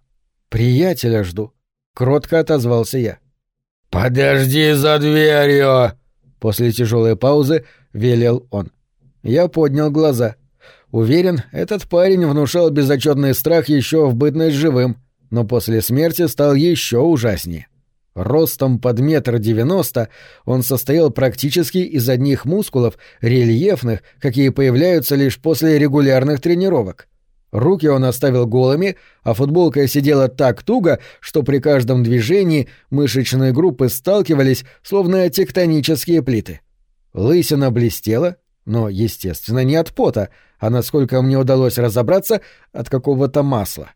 «Приятеля жду», — кротко отозвался я. «Подожди за дверью!» После тяжелой паузы велел он. Я поднял глаза. Уверен, этот парень внушал безотчетный страх еще в бытность живым, но после смерти стал еще ужаснее. Ростом под метр девяносто он состоял практически из одних мускулов, рельефных, какие появляются лишь после регулярных тренировок. Руки он оставил голыми, а футболка сидела так туго, что при каждом движении мышечные группы сталкивались, словно тектонические плиты. Лысина блестела, но, естественно, не от пота, а, насколько мне удалось разобраться, от какого-то масла.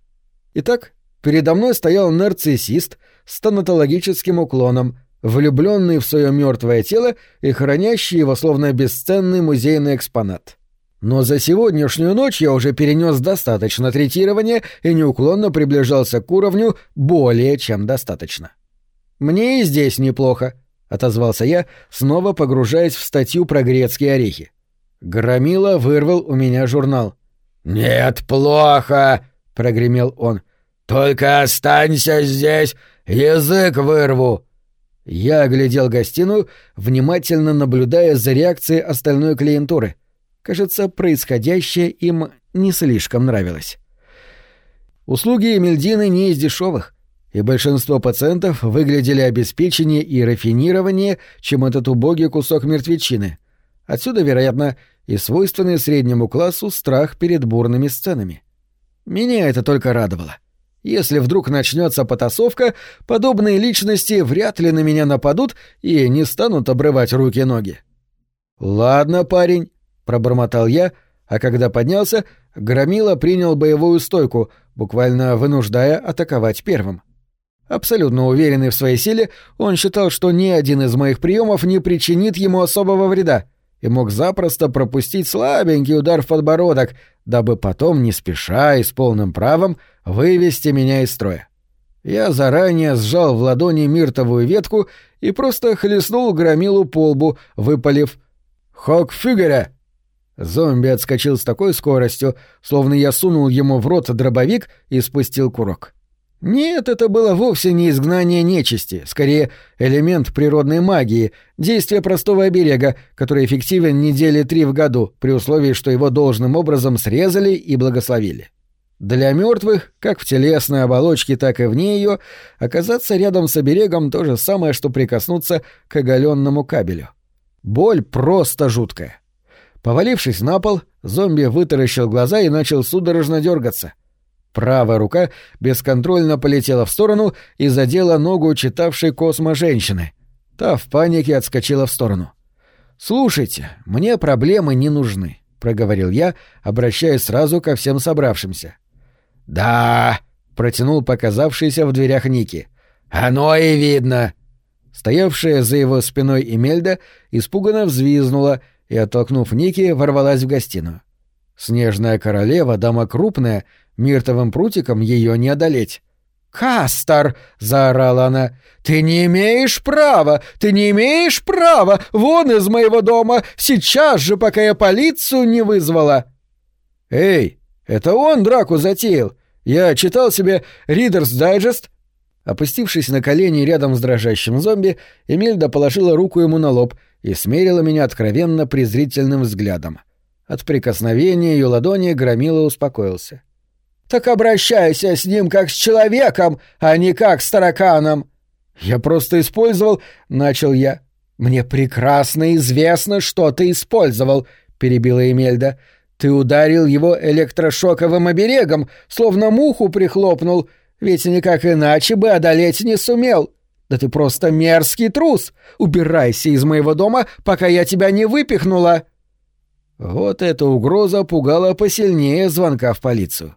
Итак, передо мной стоял нарциссист с тонатологическим уклоном, влюбленный в свое мертвое тело и хранящий его словно бесценный музейный экспонат. Но за сегодняшнюю ночь я уже перенес достаточно третирования и неуклонно приближался к уровню более чем достаточно. «Мне и здесь неплохо», — отозвался я, снова погружаясь в статью про грецкие орехи. Громила вырвал у меня журнал. «Нет, плохо!» — прогремел он. «Только останься здесь, язык вырву!» Я оглядел гостиную, внимательно наблюдая за реакцией остальной клиентуры — Кажется, происходящее им не слишком нравилось. Услуги Эмильдины не из дешевых, и большинство пациентов выглядели обеспеченнее и рафинированнее, чем этот убогий кусок мертвечины. Отсюда, вероятно, и свойственный среднему классу страх перед бурными сценами. Меня это только радовало. Если вдруг начнется потасовка, подобные личности вряд ли на меня нападут и не станут обрывать руки-ноги. «Ладно, парень», — пробормотал я, а когда поднялся, Громила принял боевую стойку, буквально вынуждая атаковать первым. Абсолютно уверенный в своей силе, он считал, что ни один из моих приемов не причинит ему особого вреда и мог запросто пропустить слабенький удар в подбородок, дабы потом, не спеша и с полным правом, вывести меня из строя. Я заранее сжал в ладони миртовую ветку и просто хлестнул громилу по лбу, выпалив «Хок фюгера!» Зомби отскочил с такой скоростью, словно я сунул ему в рот дробовик и спустил курок. Нет, это было вовсе не изгнание нечисти, скорее элемент природной магии, действие простого оберега, который эффективен недели три в году, при условии, что его должным образом срезали и благословили. Для мертвых, как в телесной оболочке, так и вне ее, оказаться рядом с оберегом то же самое, что прикоснуться к оголенному кабелю. Боль просто жуткая. Повалившись на пол, зомби вытаращил глаза и начал судорожно дергаться. Правая рука бесконтрольно полетела в сторону и задела ногу читавшей космо женщины. Та в панике отскочила в сторону. «Слушайте, мне проблемы не нужны», — проговорил я, обращаясь сразу ко всем собравшимся. «Да», — протянул показавшийся в дверях Ники. «Оно и видно». Стоявшая за его спиной Эмельда испуганно взвизнула — и, оттолкнув Ники, ворвалась в гостиную. Снежная королева, дама крупная, миртовым прутиком ее не одолеть. «Кастер!» — заорала она. «Ты не имеешь права! Ты не имеешь права! Вон из моего дома! Сейчас же, пока я полицию не вызвала!» «Эй, это он драку затеял! Я читал себе «Ридерс Дайджест». Опустившись на колени рядом с дрожащим зомби, Эмильда положила руку ему на лоб — и смерила меня откровенно презрительным взглядом. От прикосновения ее ладони Громила успокоился. «Так обращайся с ним как с человеком, а не как с тараканом!» «Я просто использовал...» — начал я. «Мне прекрасно известно, что ты использовал», — перебила Эмельда. «Ты ударил его электрошоковым оберегом, словно муху прихлопнул, ведь никак иначе бы одолеть не сумел. Да ты просто мерзкий трус! Убирайся из моего дома, пока я тебя не выпихнула!» Вот эта угроза пугала посильнее звонка в полицию.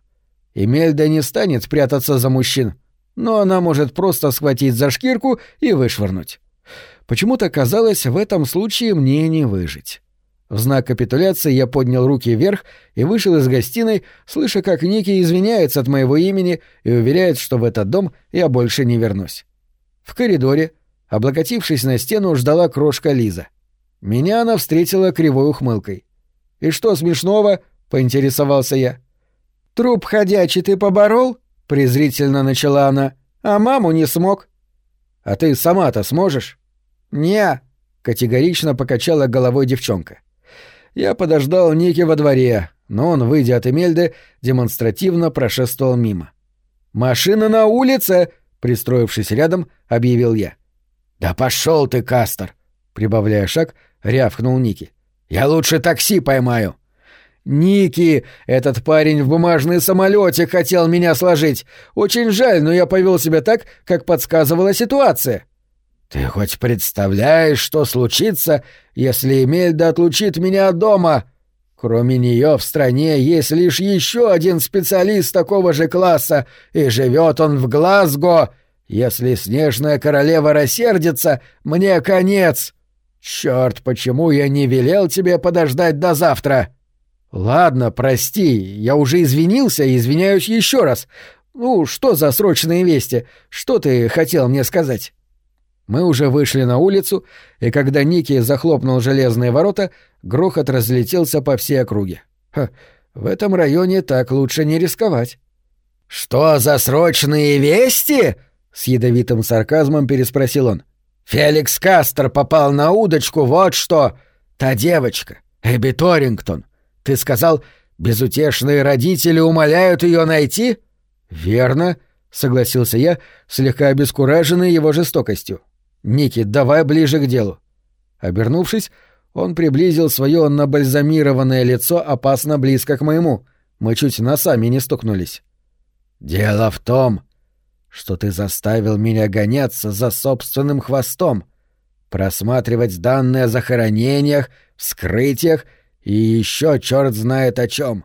Эмельда не станет прятаться за мужчин, но она может просто схватить за шкирку и вышвырнуть. Почему-то казалось, в этом случае мне не выжить. В знак капитуляции я поднял руки вверх и вышел из гостиной, слыша, как Ники извиняется от моего имени и уверяет, что в этот дом я больше не вернусь. В коридоре, облокотившись на стену, ждала крошка Лиза. Меня она встретила кривой ухмылкой. «И что смешного?» — поинтересовался я. «Труп ходячий ты поборол?» — презрительно начала она. «А маму не смог». «А ты сама-то сможешь?» «Не», — категорично покачала головой девчонка. Я подождал Ники во дворе, но он, выйдя от Эмельды, демонстративно прошествовал мимо. «Машина на улице!» Пристроившись рядом, объявил я. «Да пошел ты, Кастер!» Прибавляя шаг, рявкнул Ники. «Я лучше такси поймаю!» Ники, этот парень в бумажный самолете хотел меня сложить. Очень жаль, но я повел себя так, как подсказывала ситуация. Ты хоть представляешь, что случится, если Эмельда отлучит меня от дома? Кроме нее в стране есть лишь еще один специалист такого же класса, и живет он в Глазго. Если снежная королева рассердится, мне конец. Черт, почему я не велел тебе подождать до завтра? Ладно, прости, я уже извинился и извиняюсь еще раз. Ну, что за срочные вести? Что ты хотел мне сказать? Мы уже вышли на улицу, и когда Ники захлопнул железные ворота, грохот разлетелся по всей округе. Ха, в этом районе так лучше не рисковать. «Что за срочные вести?» — с ядовитым сарказмом переспросил он. «Феликс Кастер попал на удочку, вот что! Та девочка, Эбби Торингтон. Ты сказал, безутешные родители умоляют ее найти?» «Верно», — согласился я, слегка обескураженный его жестокостью. «Ники, давай ближе к делу». Обернувшись, он приблизил свое набальзамированное лицо опасно близко к моему. Мы чуть носами не стукнулись. «Дело в том, что ты заставил меня гоняться за собственным хвостом, просматривать данные о захоронениях, вскрытиях и еще черт знает о чем.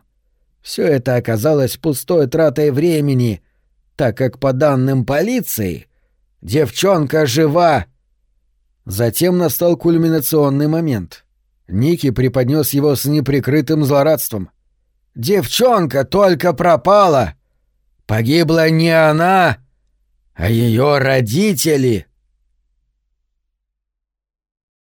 Все это оказалось пустой тратой времени, так как по данным полиции девчонка жива, Затем настал кульминационный момент. Ники преподнес его с неприкрытым злорадством. «Девчонка только пропала! Погибла не она, а ее родители!»